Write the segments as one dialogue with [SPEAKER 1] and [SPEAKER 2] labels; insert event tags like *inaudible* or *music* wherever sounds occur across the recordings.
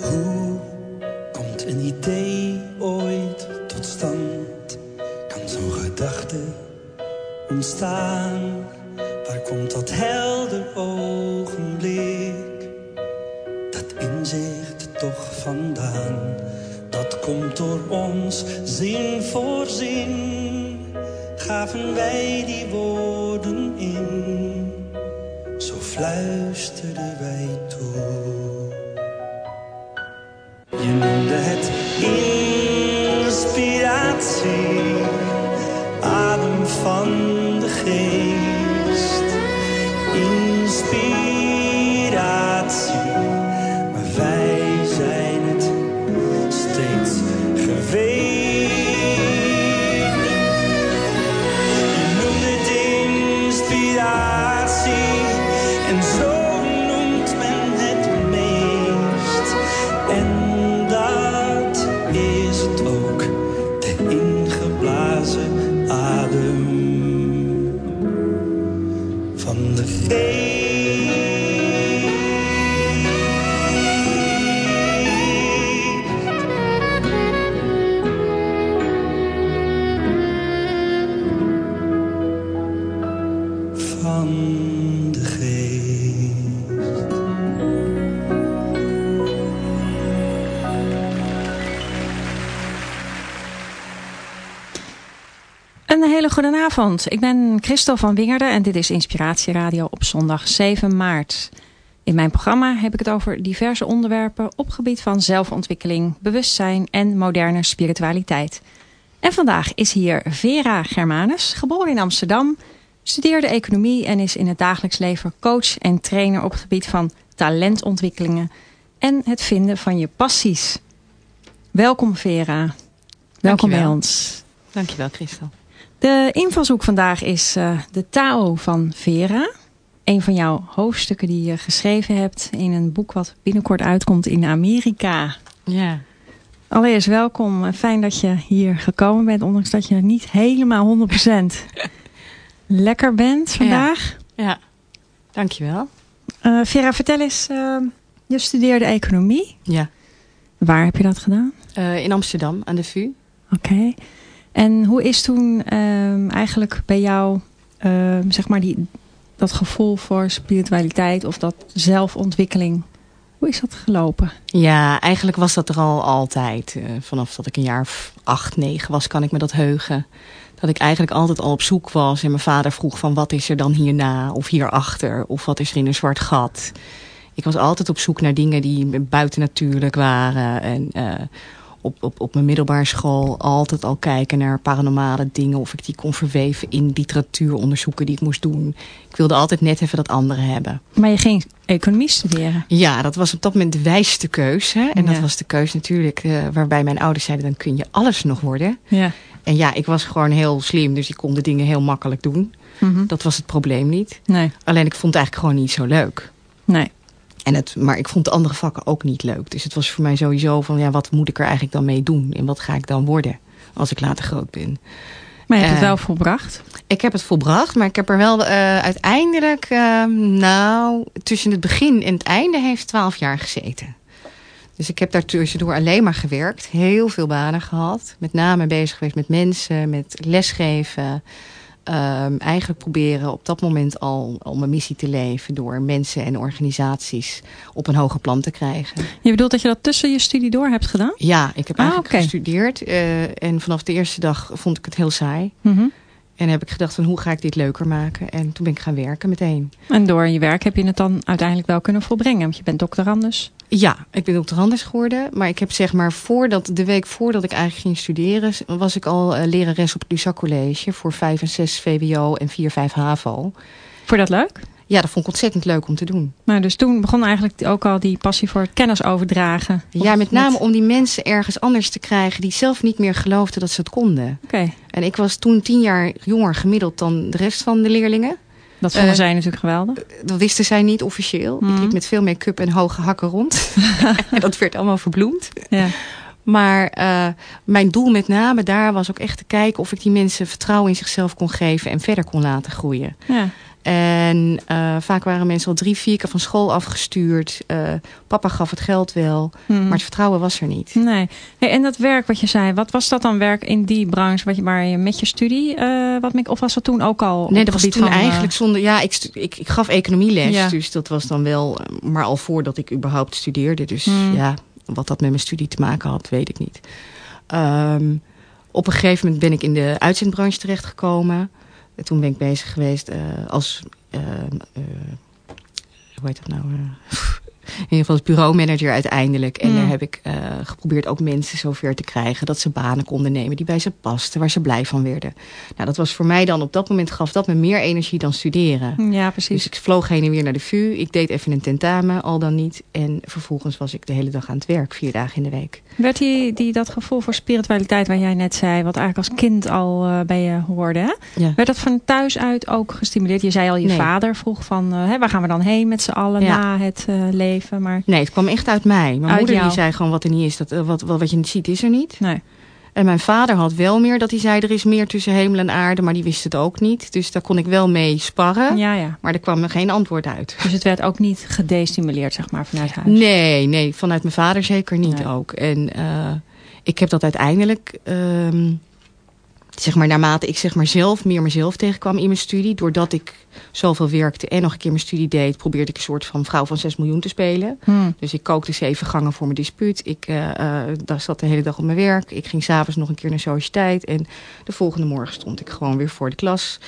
[SPEAKER 1] Hoe komt een idee ooit tot stand? Kan zo'n gedachte ontstaan? Waar komt dat helder ogenblik? Dat inzicht toch vandaan? Dat komt door ons zin voor zin. Gaven wij die woorden
[SPEAKER 2] hele goede avond. Ik ben Christel van Wingerden en dit is Inspiratieradio op zondag 7 maart. In mijn programma heb ik het over diverse onderwerpen op gebied van zelfontwikkeling, bewustzijn en moderne spiritualiteit. En vandaag is hier Vera Germanus, geboren in Amsterdam, studeerde economie en is in het dagelijks leven coach en trainer op het gebied van talentontwikkelingen en het vinden van je passies. Welkom Vera. Welkom bij ons.
[SPEAKER 3] Dankjewel, Christel.
[SPEAKER 2] De invalshoek vandaag is eh, de Tao van Vera. Een van jouw hoofdstukken die je geschreven hebt in een boek wat binnenkort uitkomt in Amerika.
[SPEAKER 3] Ja.
[SPEAKER 2] Allereerst welkom. Eh, Fijn dat je hier gekomen bent, ondanks dat je niet helemaal 100% *laughs* lekker bent vandaag.
[SPEAKER 3] Ja. Dankjewel.
[SPEAKER 2] Eh, Vera, vertel eens, eh, je studeerde economie.
[SPEAKER 3] Ja.
[SPEAKER 2] Waar heb je dat gedaan?
[SPEAKER 3] In Amsterdam, aan de VU.
[SPEAKER 2] Oké. En hoe is toen ehm, eigenlijk bij jou, ehm, zeg maar, die, dat gevoel voor spiritualiteit of dat zelfontwikkeling, hoe is dat gelopen?
[SPEAKER 3] Ja, eigenlijk was dat er al altijd. Eh, vanaf dat ik een jaar of acht, negen was, kan ik me dat heugen. Dat ik eigenlijk altijd al op zoek was. En mijn vader vroeg van wat is er dan hierna of hierachter? Of wat is er in een zwart gat? Ik was altijd op zoek naar dingen die buitennatuurlijk waren. En eh, op, op, op mijn middelbare school altijd al kijken naar paranormale dingen. Of ik die kon verweven in literatuuronderzoeken die ik moest doen. Ik wilde altijd net even dat andere hebben.
[SPEAKER 2] Maar je ging economie studeren.
[SPEAKER 3] Ja, dat was op dat moment de wijste keus. Hè? En dat was de keus natuurlijk eh, waarbij mijn ouders zeiden... dan kun je alles nog worden.
[SPEAKER 2] Ja.
[SPEAKER 3] En ja, ik was gewoon heel slim, dus ik kon de dingen heel makkelijk doen.
[SPEAKER 2] Mhm.
[SPEAKER 3] Dat was het probleem niet.
[SPEAKER 2] Nee,
[SPEAKER 3] Alleen ik vond het eigenlijk gewoon niet zo leuk.
[SPEAKER 2] nee.
[SPEAKER 3] En het, maar ik vond de andere vakken ook niet leuk. Dus het was voor mij sowieso van, ja, wat moet ik er eigenlijk dan mee doen? En wat ga ik dan worden als ik later groot ben?
[SPEAKER 2] Maar je hebt het
[SPEAKER 3] Eh,
[SPEAKER 2] wel volbracht.
[SPEAKER 3] Ik heb het volbracht, maar ik heb er wel eh, uiteindelijk, eh, nou, tussen het begin en het einde heeft twaalf jaar gezeten. Dus ik heb daar tussendoor alleen maar gewerkt. Heel veel banen gehad. Met name bezig geweest met mensen, met lesgeven. Ehm, eigenlijk proberen op dat moment al, al mijn missie te leven... door mensen en organisaties op een hoger plan te krijgen.
[SPEAKER 2] Je bedoelt dat je dat tussen je studie door hebt gedaan?
[SPEAKER 3] Ja, ik heb
[SPEAKER 2] Ah,
[SPEAKER 3] eigenlijk gestudeerd. eh, en vanaf de eerste dag vond ik het heel saai.
[SPEAKER 2] Mhm.
[SPEAKER 3] En heb ik gedacht van hoe ga ik dit leuker maken? En toen ben ik gaan werken meteen.
[SPEAKER 2] En door je werk heb je het dan uiteindelijk wel kunnen volbrengen. Want je bent doctorandus.
[SPEAKER 3] Ja, ik ben doctorandus geworden. Maar ik heb zeg maar voordat, de week voordat ik eigenlijk ging studeren... was ik al eh, lerares op het Luzak College... voor 5 en 6 VWO en 4, 5 HAVO.
[SPEAKER 2] Vond je dat leuk?
[SPEAKER 3] Ja, dat vond ik ontzettend leuk om te doen.
[SPEAKER 2] Nou, dus toen begon eigenlijk ook al die passie voor kennis overdragen.
[SPEAKER 3] Ja, met name om die mensen ergens anders te krijgen... die zelf niet meer geloofden dat ze het konden.
[SPEAKER 2] Oké,
[SPEAKER 3] En ik was toen tien jaar jonger gemiddeld dan de rest van de leerlingen.
[SPEAKER 2] Dat vonden
[SPEAKER 3] Eh,
[SPEAKER 2] zij natuurlijk geweldig.
[SPEAKER 3] Dat wisten zij niet officieel.
[SPEAKER 2] Mhm.
[SPEAKER 3] Ik liep met veel make-up en hoge hakken rond. *laughs* *laughs* en dat werd allemaal verbloemd.
[SPEAKER 2] Ja.
[SPEAKER 3] Maar eh, mijn doel met name daar was ook echt te kijken of ik die mensen vertrouwen in zichzelf kon geven en verder kon laten groeien.
[SPEAKER 2] Ja.
[SPEAKER 3] En uh, vaak waren mensen al drie, vier keer van school afgestuurd. Uh, papa gaf het geld wel,
[SPEAKER 2] Mhm.
[SPEAKER 3] maar het vertrouwen was er niet.
[SPEAKER 2] Nee. Hey, en dat werk wat je zei, wat was dat dan werk in die branche wat je, waar je met je studie, uh, wat, of was dat toen ook al?
[SPEAKER 3] Nee, dat was toen
[SPEAKER 2] van, eh,
[SPEAKER 3] eigenlijk zonder. Ja, ik, ik, ik gaf economieles,
[SPEAKER 2] Ja.
[SPEAKER 3] dus dat was dan wel, maar al voordat ik überhaupt studeerde. Dus
[SPEAKER 2] Hmm.
[SPEAKER 3] ja, wat dat met mijn studie te maken had, weet ik niet. Um, op een gegeven moment ben ik in de uitzendbranche terechtgekomen. En toen ben ik bezig geweest uh, als, uh, uh, hoe heet dat nou? In ieder geval als bureaumanager uiteindelijk. En
[SPEAKER 2] Mm.
[SPEAKER 3] daar heb ik uh, geprobeerd ook mensen zover te krijgen... dat ze banen konden nemen die bij ze pasten, waar ze blij van werden. Nou, dat was voor mij dan op dat moment gaf dat me meer energie dan studeren.
[SPEAKER 2] Ja, precies.
[SPEAKER 3] Dus ik vloog heen en weer naar de VU. Ik deed even een tentamen, al dan niet. En vervolgens was ik de hele dag aan het werk, vier dagen in de week.
[SPEAKER 2] Werd die, die dat gevoel voor spiritualiteit waar jij net zei... wat eigenlijk als kind al uh, bij je hoorde... Hè?
[SPEAKER 3] Ja.
[SPEAKER 2] werd dat van thuis uit ook gestimuleerd? Je zei al, je
[SPEAKER 3] Nee.
[SPEAKER 2] vader vroeg van... Uh, hè, waar gaan we dan heen met z'n allen
[SPEAKER 3] Ja.
[SPEAKER 2] na het uh, Maar
[SPEAKER 3] Nee, het kwam echt uit mij. Mijn
[SPEAKER 2] Uit
[SPEAKER 3] moeder die zei gewoon wat er niet is, dat, eh, wat, wat, wat je niet ziet is er niet.
[SPEAKER 2] nee.
[SPEAKER 3] En mijn vader had wel meer dat hij zei er is meer tussen hemel en aarde, maar die wist het ook niet. Dus daar kon ik wel mee sparren,
[SPEAKER 2] Ja, ja.
[SPEAKER 3] maar er kwam er geen antwoord uit.
[SPEAKER 2] Dus het werd ook niet gedestimuleerd, zeg maar, vanuit huis?
[SPEAKER 3] Nee, nee, vanuit mijn vader zeker niet
[SPEAKER 2] Nee.
[SPEAKER 3] ook. En uh, ik heb dat uiteindelijk, um, zeg maar naarmate ik zeg maar zelf meer mezelf tegenkwam in mijn studie, doordat ik zoveel werkte en nog een keer mijn studie deed, probeerde ik een soort van vrouw van 6 miljoen te spelen.
[SPEAKER 2] Hmm.
[SPEAKER 3] Dus ik kookte zeven gangen voor mijn dispuut. Ik uh, uh, daar zat de hele dag op mijn werk. Ik ging s'avonds nog een keer naar sociëteit. En de volgende morgen stond ik gewoon weer voor de klas.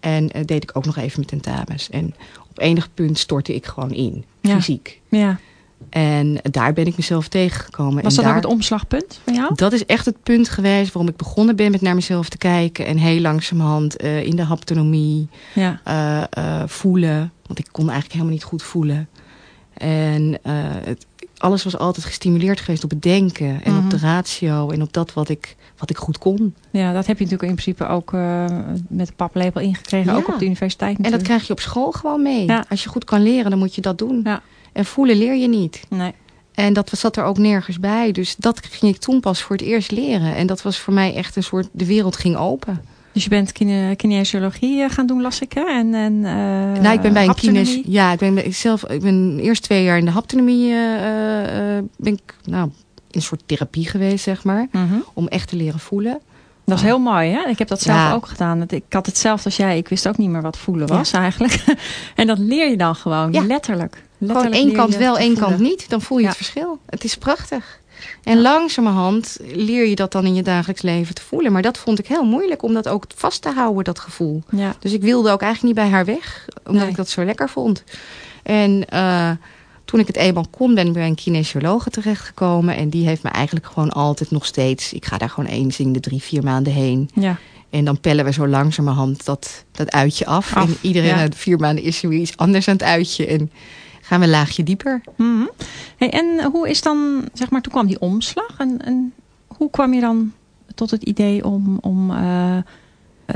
[SPEAKER 3] En uh, deed ik ook nog even mijn tentamens. En op enig punt stortte ik gewoon in,
[SPEAKER 2] Ja.
[SPEAKER 3] fysiek.
[SPEAKER 2] Ja.
[SPEAKER 3] En daar ben ik mezelf tegengekomen.
[SPEAKER 2] Was dat
[SPEAKER 3] daar,
[SPEAKER 2] ook het omslagpunt van jou?
[SPEAKER 3] Dat is echt het punt geweest waarom ik begonnen ben met naar mezelf te kijken. En heel langzamerhand uh, in de haptonomie
[SPEAKER 2] Ja.
[SPEAKER 3] uh, uh, voelen. Want ik kon eigenlijk helemaal niet goed voelen. En het, alles was altijd gestimuleerd geweest op het denken. En
[SPEAKER 2] Mhm.
[SPEAKER 3] op de ratio. En op dat wat ik, wat ik goed kon.
[SPEAKER 2] Ja, dat heb je natuurlijk in principe ook met de paplepel ingekregen.
[SPEAKER 3] Ja.
[SPEAKER 2] Ook op de universiteit
[SPEAKER 3] En dat krijg je op school gewoon mee.
[SPEAKER 2] Ja.
[SPEAKER 3] Als je goed kan leren, dan moet je dat doen.
[SPEAKER 2] Ja.
[SPEAKER 3] En voelen leer je niet.
[SPEAKER 2] Nee.
[SPEAKER 3] En dat zat er ook nergens bij. Dus dat ging ik toen pas voor het eerst leren. En dat was voor mij echt een soort... De wereld ging open.
[SPEAKER 2] Dus je bent kine kinesiologie eh, gaan doen, las ik, hè? En, en, uh,
[SPEAKER 3] nou, ik ben bij een kines... Ja, ik ben bij- zelf... Ik ben eerst twee jaar in de haptonomie... Uh, uh, ben ik nou, in een soort therapie geweest, zeg maar.
[SPEAKER 2] Mhm.
[SPEAKER 3] Om echt te leren voelen.
[SPEAKER 2] Dat is heel mooi, hè? Ik heb dat zelf
[SPEAKER 3] Ja.
[SPEAKER 2] ook gedaan. Ik had hetzelfde als jij. Ik wist ook niet meer wat voelen was eigenlijk. *laughs* en dat leer je dan gewoon,
[SPEAKER 3] Ja.
[SPEAKER 2] letterlijk.
[SPEAKER 3] Gewoon één kant wel, één kant niet. Dan voel je
[SPEAKER 2] Ja.
[SPEAKER 3] het verschil. Het is prachtig. En langzamerhand leer je dat dan in je dagelijks leven te voelen. Maar dat vond ik heel moeilijk om dat ook vast te houden, dat gevoel.
[SPEAKER 2] Ja.
[SPEAKER 3] Dus ik wilde ook eigenlijk niet bij haar weg. Omdat
[SPEAKER 2] Nee.
[SPEAKER 3] ik dat zo lekker vond. En uh, toen ik het eenmaal kon, ben ik bij een kinesiologe terechtgekomen. En die heeft me eigenlijk gewoon altijd nog steeds... Ik ga daar gewoon eens in de drie, vier maanden heen.
[SPEAKER 2] ja.
[SPEAKER 3] En dan pellen we zo langzamerhand dat, dat uitje af.
[SPEAKER 2] Af,
[SPEAKER 3] en iedere
[SPEAKER 2] ja.
[SPEAKER 3] na vier maanden is er weer iets anders aan het uitje. En gaan we een laagje dieper.
[SPEAKER 2] Mhm. Hey, en hoe is dan, zeg maar, toen kwam die omslag. En, en hoe kwam je dan tot het idee om, om uh,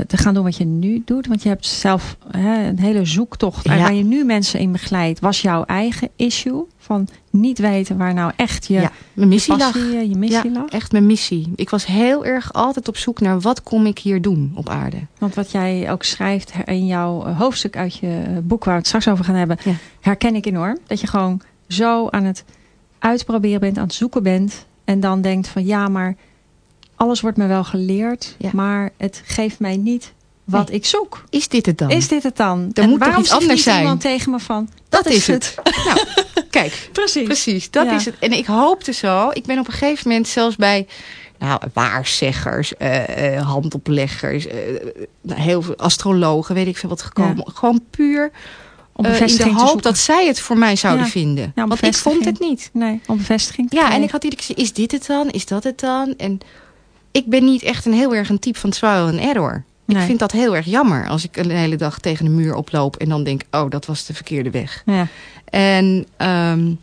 [SPEAKER 2] te gaan doen wat je nu doet? Want je hebt zelf hè, een hele zoektocht
[SPEAKER 3] Ja.
[SPEAKER 2] waar je nu mensen in begeleidt. Was jouw eigen issue van niet weten waar nou echt je
[SPEAKER 3] ja, mijn missie lag.
[SPEAKER 2] passie, eh, je missie
[SPEAKER 3] Ja,
[SPEAKER 2] lag?
[SPEAKER 3] echt mijn missie. Ik was heel erg altijd op zoek naar wat kom ik hier doen op aarde.
[SPEAKER 2] Want wat jij ook schrijft in jouw eh, hoofdstuk uit je eh, boek waar we het straks over gaan hebben, herken ik enorm. Dat je gewoon zo aan het uitproberen bent, aan het zoeken bent. En dan denkt van ja, maar alles wordt me wel geleerd,
[SPEAKER 3] Ja.
[SPEAKER 2] maar het geeft mij niet wat ik zoek.
[SPEAKER 3] Is dit het dan?
[SPEAKER 2] Is dit het dan?
[SPEAKER 3] Er
[SPEAKER 2] en
[SPEAKER 3] moet toch
[SPEAKER 2] waarom
[SPEAKER 3] iets
[SPEAKER 2] zegt
[SPEAKER 3] anders zijn?
[SPEAKER 2] iemand tegen me van,
[SPEAKER 3] dat, is het. *laughs* nou, kijk, *laughs*
[SPEAKER 2] Precies.
[SPEAKER 3] precies. Dat
[SPEAKER 2] Ja.
[SPEAKER 3] is het. En ik hoopte zo. Ik ben op een gegeven moment zelfs bij nou, waarzeggers, eh, eh, handopleggers, eh, nou, heel veel astrologen, weet ik veel wat gekomen. Gewoon puur
[SPEAKER 2] Om
[SPEAKER 3] in de hoop dat zij het voor mij zouden
[SPEAKER 2] Ja.
[SPEAKER 3] vinden.
[SPEAKER 2] Om
[SPEAKER 3] Want ik vond het niet.
[SPEAKER 2] Nee, om bevestiging te
[SPEAKER 3] Ja, en ik had iedere keer is dit het dan? Is dat het dan? En ik ben niet echt een heel erg een type van trial and error. Ik vind dat heel erg jammer als ik een hele dag tegen een muur oploop en dan denk, oh, dat was de verkeerde weg.
[SPEAKER 2] Ja.
[SPEAKER 3] En um,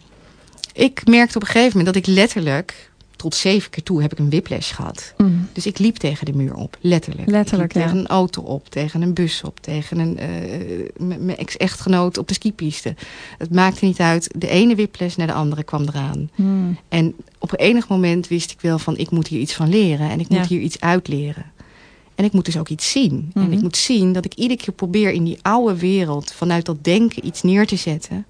[SPEAKER 3] ik merkte op een gegeven moment dat ik letterlijk, tot zeven keer toe heb ik een whiplash gehad.
[SPEAKER 2] Mm.
[SPEAKER 3] Dus ik liep tegen de muur op, letterlijk.
[SPEAKER 2] Letterlijk, ja.
[SPEAKER 3] tegen een auto op, tegen een bus op, tegen een, uh, mijn ex-echtgenoot op de skipiste. Het maakte niet uit. De ene whiplash naar de andere kwam eraan.
[SPEAKER 2] Mm.
[SPEAKER 3] En op enig moment wist ik wel van, ik moet hier iets van leren en ik moet hier iets uitleren. En ik moet dus ook iets zien. En
[SPEAKER 2] Mhm.
[SPEAKER 3] ik moet zien dat ik iedere keer probeer in die oude wereld... vanuit dat denken iets neer te zetten.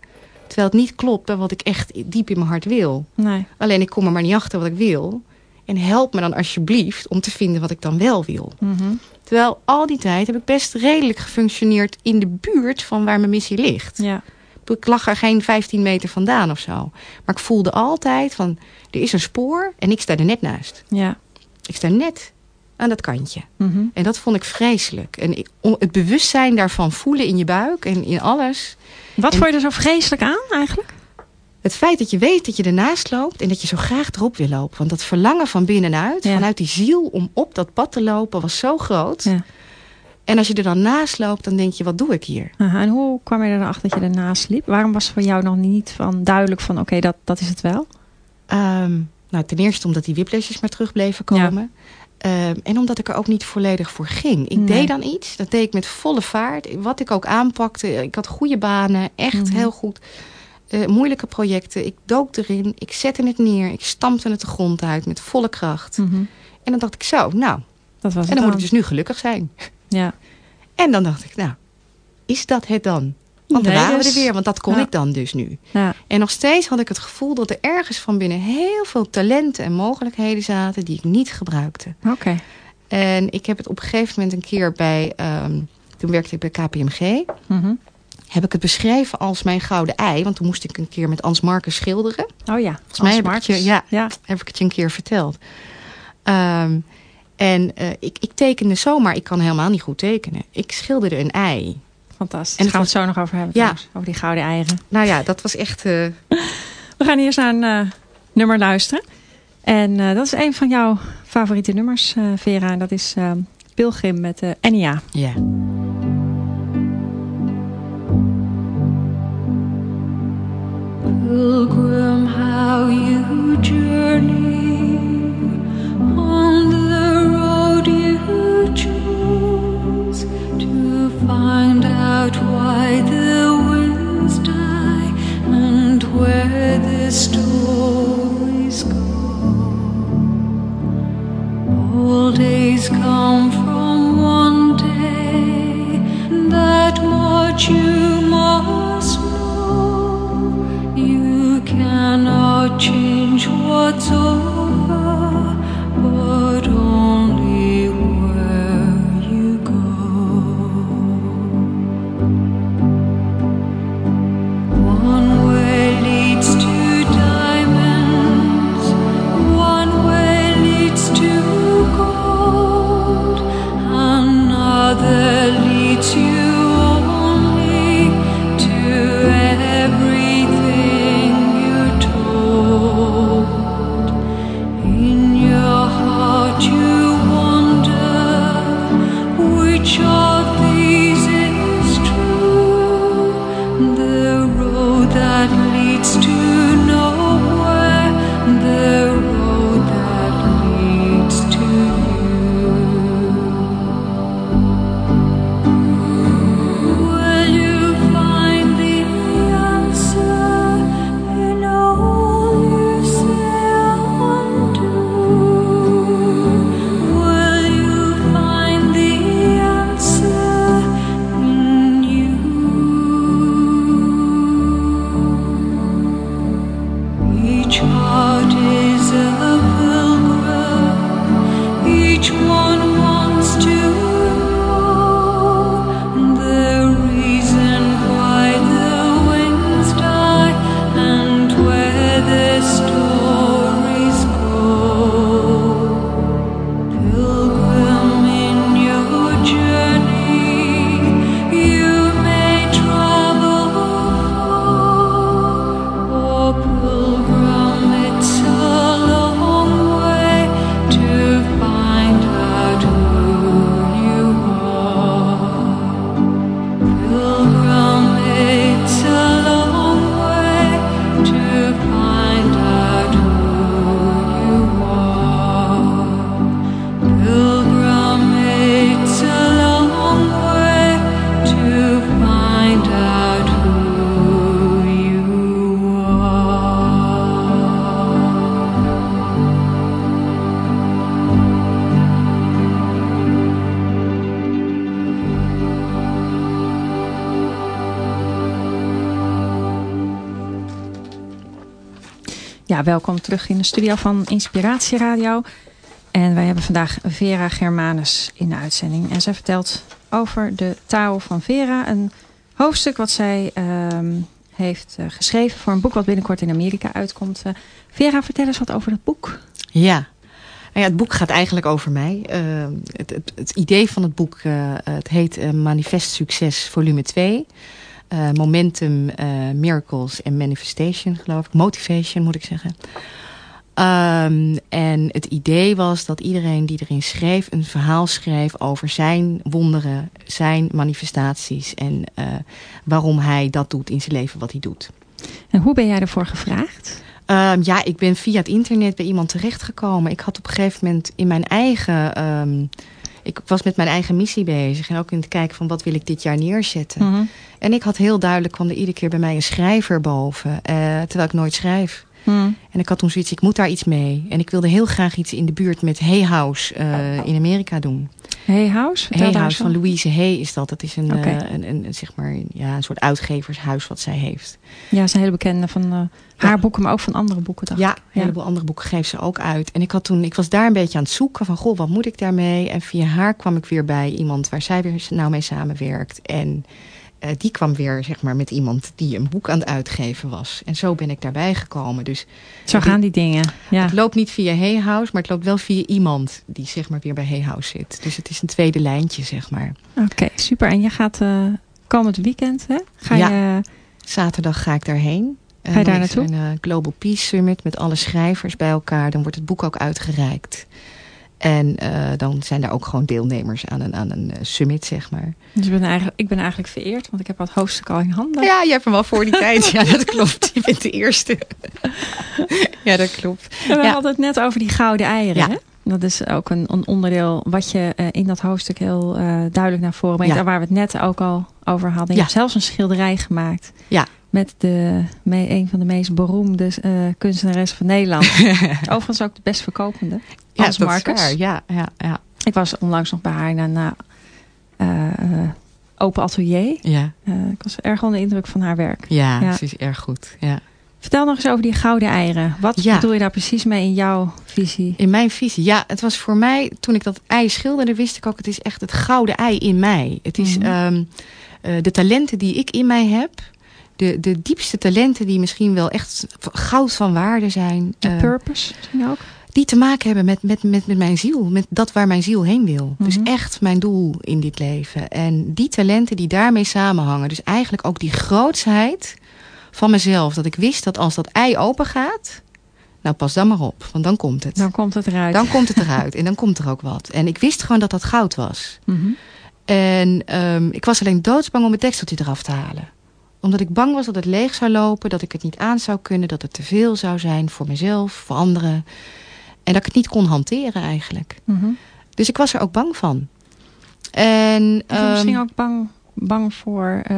[SPEAKER 3] Terwijl het niet klopt bij wat ik echt diep in mijn hart wil.
[SPEAKER 2] Nee.
[SPEAKER 3] Alleen ik kom er maar niet achter wat ik wil. En help me dan alsjeblieft om te vinden wat ik dan wel wil.
[SPEAKER 2] Mhm.
[SPEAKER 3] Terwijl al die tijd heb ik best redelijk gefunctioneerd in de buurt van waar mijn missie ligt.
[SPEAKER 2] Ja.
[SPEAKER 3] Ik lag er geen 15 meter vandaan of zo. Maar ik voelde altijd van, er is een spoor en ik sta er net naast.
[SPEAKER 2] Ja.
[SPEAKER 3] Ik sta net aan dat kantje.
[SPEAKER 2] Mhm.
[SPEAKER 3] En dat vond ik vreselijk. En het bewustzijn daarvan voelen in je buik en in alles.
[SPEAKER 2] Wat
[SPEAKER 3] En-
[SPEAKER 2] vond je er zo vreselijk aan eigenlijk?
[SPEAKER 3] Het feit dat je weet dat je ernaast loopt en dat je zo graag erop wil lopen. Want dat verlangen van binnenuit,
[SPEAKER 2] Ja.
[SPEAKER 3] vanuit die ziel om op dat pad te lopen, was zo groot.
[SPEAKER 2] Ja.
[SPEAKER 3] En als je er dan naast loopt, dan denk je, wat doe ik hier?
[SPEAKER 2] Aha, en hoe kwam je er dan achter dat je ernaast liep? Waarom was voor jou nog niet van duidelijk van oké, dat, dat is het wel?
[SPEAKER 3] Ehm, nou, ten eerste omdat die whiplashjes maar terug bleven komen. Ehm, en omdat ik er ook niet volledig voor ging. Ik
[SPEAKER 2] Nee.
[SPEAKER 3] deed dan iets, dat deed ik met volle vaart. Wat ik ook aanpakte, ik had goede banen, echt
[SPEAKER 2] Mhm.
[SPEAKER 3] heel goed. Eh, moeilijke projecten, ik dook erin, ik zette het neer, ik stampte het de grond uit met volle kracht.
[SPEAKER 2] Mhm.
[SPEAKER 3] En dan dacht ik zo, nou,
[SPEAKER 2] Dat was
[SPEAKER 3] en
[SPEAKER 2] het
[SPEAKER 3] dan moet ik
[SPEAKER 2] dan.
[SPEAKER 3] dus nu gelukkig zijn.
[SPEAKER 2] Ja.
[SPEAKER 3] En dan dacht ik, nou, is dat het dan? Want dan
[SPEAKER 2] Nee,
[SPEAKER 3] waren we
[SPEAKER 2] dus-
[SPEAKER 3] er weer, want dat kon
[SPEAKER 2] Ja.
[SPEAKER 3] ik dan dus nu.
[SPEAKER 2] Ja.
[SPEAKER 3] En nog steeds had ik het gevoel dat er ergens van binnen heel veel talenten en mogelijkheden zaten die ik niet gebruikte.
[SPEAKER 2] Oké.
[SPEAKER 3] En ik heb het op een gegeven moment een keer bij, ehm, toen werkte ik bij KPMG,
[SPEAKER 2] Mhm.
[SPEAKER 3] heb ik het beschreven als mijn gouden ei. Want toen moest ik een keer met Ans Marcus schilderen.
[SPEAKER 2] Oh ja.
[SPEAKER 3] Volgens mij heb ik, je, ja,
[SPEAKER 2] ja.
[SPEAKER 3] heb ik het je een keer verteld. Ehm, en eh, ik, ik tekende zomaar, ik kan helemaal niet goed tekenen. Ik schilderde een ei.
[SPEAKER 2] Fantastisch.
[SPEAKER 3] En
[SPEAKER 2] Daar gaan we
[SPEAKER 3] het
[SPEAKER 2] zo nog over hebben
[SPEAKER 3] Ja.
[SPEAKER 2] trouwens, Over die gouden eieren.
[SPEAKER 3] Nou ja, dat was echt... eh, *laughs*
[SPEAKER 2] We gaan eerst naar een eh, nummer luisteren. En eh, dat is een van jouw favoriete nummers, eh, Vera. En dat is Pilgrim met eh Enya.
[SPEAKER 3] ja.
[SPEAKER 4] Pilgrim, how you journey on the road you choose to find
[SPEAKER 2] welkom terug in de studio van Inspiratie Radio. En wij hebben vandaag Vera Germanus in de uitzending. En zij vertelt over de Tao van Vera. Een hoofdstuk wat zij ehm, heeft eh, geschreven voor een boek wat binnenkort in Amerika uitkomt. Eh, Vera, vertel eens wat over dat boek.
[SPEAKER 3] Ja. Nou ja, het boek gaat eigenlijk over mij. Uh, het, het, het, idee van het boek, uh, het heet Manifest Succes volume 2. Momentum, Miracles en Manifestation, geloof ik. Motivation, moet ik zeggen. Um, en het idee was dat iedereen die erin schreef... een verhaal schreef over zijn wonderen, zijn manifestaties... en waarom hij dat doet in zijn leven wat hij doet.
[SPEAKER 2] En hoe ben jij ervoor gevraagd?
[SPEAKER 3] Um, ja, ik ben via het internet bij iemand terechtgekomen. Ik had op een gegeven moment in mijn eigen... Um, ik was met mijn eigen missie bezig. En ook in het kijken van wat wil ik dit jaar neerzetten.
[SPEAKER 2] Mhm.
[SPEAKER 3] Mm -hmm. En ik had heel duidelijk, kwam er iedere keer bij mij een schrijver boven. Uh, terwijl ik nooit schrijf.
[SPEAKER 2] Mm.
[SPEAKER 3] En ik had toen zoiets, ik moet daar iets mee. En ik wilde heel graag iets in de buurt met Hay House uh, in Amerika doen.
[SPEAKER 2] Hay House?
[SPEAKER 3] Hay House van Louise Hay is dat. Dat is een,
[SPEAKER 2] okay.
[SPEAKER 3] uh, een, een, zeg maar, ja, een soort uitgevershuis wat zij heeft.
[SPEAKER 2] Ja, ze is een hele bekende van uh, haar ja. boeken, maar ook van andere boeken. Dacht.
[SPEAKER 3] Ja, een heleboel andere boeken geeft ze ook uit. En ik, had toen, ik was daar een beetje aan het zoeken van, goh, wat moet ik daarmee? En via haar kwam ik weer bij iemand waar zij weer nou mee samenwerkt. En uh, die kwam weer zeg maar, met iemand die een boek aan het uitgeven was. En zo ben ik daarbij gekomen. Dus
[SPEAKER 2] zo gaan die dingen. Ja.
[SPEAKER 3] Het loopt niet via Hay House, maar het loopt wel via iemand die zeg maar, weer bij Hay House zit. Dus het is een tweede lijntje, zeg maar.
[SPEAKER 2] Oké, okay, super. En je gaat uh, komend weekend, hè? Ga
[SPEAKER 3] ja,
[SPEAKER 2] je...
[SPEAKER 3] zaterdag ga ik daarheen.
[SPEAKER 2] Ga je daar naartoe?
[SPEAKER 3] Een Global Peace Summit met alle schrijvers bij elkaar. Dan wordt het boek ook uitgereikt. En uh, dan zijn er ook gewoon deelnemers aan een, aan een uh, summit, zeg maar.
[SPEAKER 2] Dus ik ben, eigenlijk, ik ben eigenlijk vereerd, want ik heb wat hoofdstuk al in handen.
[SPEAKER 3] Ja, je hebt hem al voor die tijd. Ja, dat klopt. Je bent de eerste. *laughs* ja, dat klopt.
[SPEAKER 2] En we
[SPEAKER 3] ja.
[SPEAKER 2] hadden het net over die gouden eieren,
[SPEAKER 3] Ja.
[SPEAKER 2] hè? Dat is ook een, een onderdeel wat je uh, in dat hoofdstuk heel duidelijk naar voren brengt.
[SPEAKER 3] Ja.
[SPEAKER 2] En waar we het net ook al over hadden. Je hebt zelfs een schilderij gemaakt.
[SPEAKER 3] Ja.
[SPEAKER 2] Met de, een van de meest beroemde kunstenaressen van Nederland. *laughs* Overigens ook de best verkopende.
[SPEAKER 3] Ja, is
[SPEAKER 2] Marcus.
[SPEAKER 3] Ja, ja, ja.
[SPEAKER 2] Ik was onlangs nog bij haar na, na uh, open atelier.
[SPEAKER 3] Ja,
[SPEAKER 2] Uh, ik was erg onder de indruk van haar werk.
[SPEAKER 3] ja,
[SPEAKER 2] Ja.
[SPEAKER 3] ze is erg goed. Ja.
[SPEAKER 2] Vertel nog eens over die gouden eieren. Wat
[SPEAKER 3] Ja.
[SPEAKER 2] bedoel je daar precies mee in jouw visie?
[SPEAKER 3] In mijn visie, ja, het was voor mij, toen ik dat ei schilderde, wist ik ook, het is echt het gouden ei in mij. Het is
[SPEAKER 2] Mhm.
[SPEAKER 3] ehm, eh, de talenten die ik in mij heb, de, de diepste talenten die misschien wel echt goud van waarde zijn.
[SPEAKER 2] De
[SPEAKER 3] eh,
[SPEAKER 2] purpose misschien ook?
[SPEAKER 3] Die te maken hebben met, met, met, met mijn ziel. Met dat waar mijn ziel heen wil. Dus
[SPEAKER 2] Mhm.
[SPEAKER 3] echt mijn doel in dit leven. En die talenten die daarmee samenhangen. Dus eigenlijk ook die grootsheid van mezelf. Dat ik wist dat als dat ei open gaat. Nou, pas dan maar op. Want dan komt het.
[SPEAKER 2] Dan komt het eruit.
[SPEAKER 3] Dan komt het eruit. en dan komt er ook wat. En ik wist gewoon dat dat goud was.
[SPEAKER 2] Mhm.
[SPEAKER 3] En um, ik was alleen doodsbang om het dekseltje eraf te halen. Omdat ik bang was dat het leeg zou lopen. Dat ik het niet aan zou kunnen. Dat het te veel zou zijn voor mezelf, voor anderen. En dat ik het niet kon hanteren eigenlijk.
[SPEAKER 2] Mhm.
[SPEAKER 3] Dus ik was er ook bang van. En,
[SPEAKER 2] Was je
[SPEAKER 3] um,
[SPEAKER 2] misschien ook bang, bang voor uh,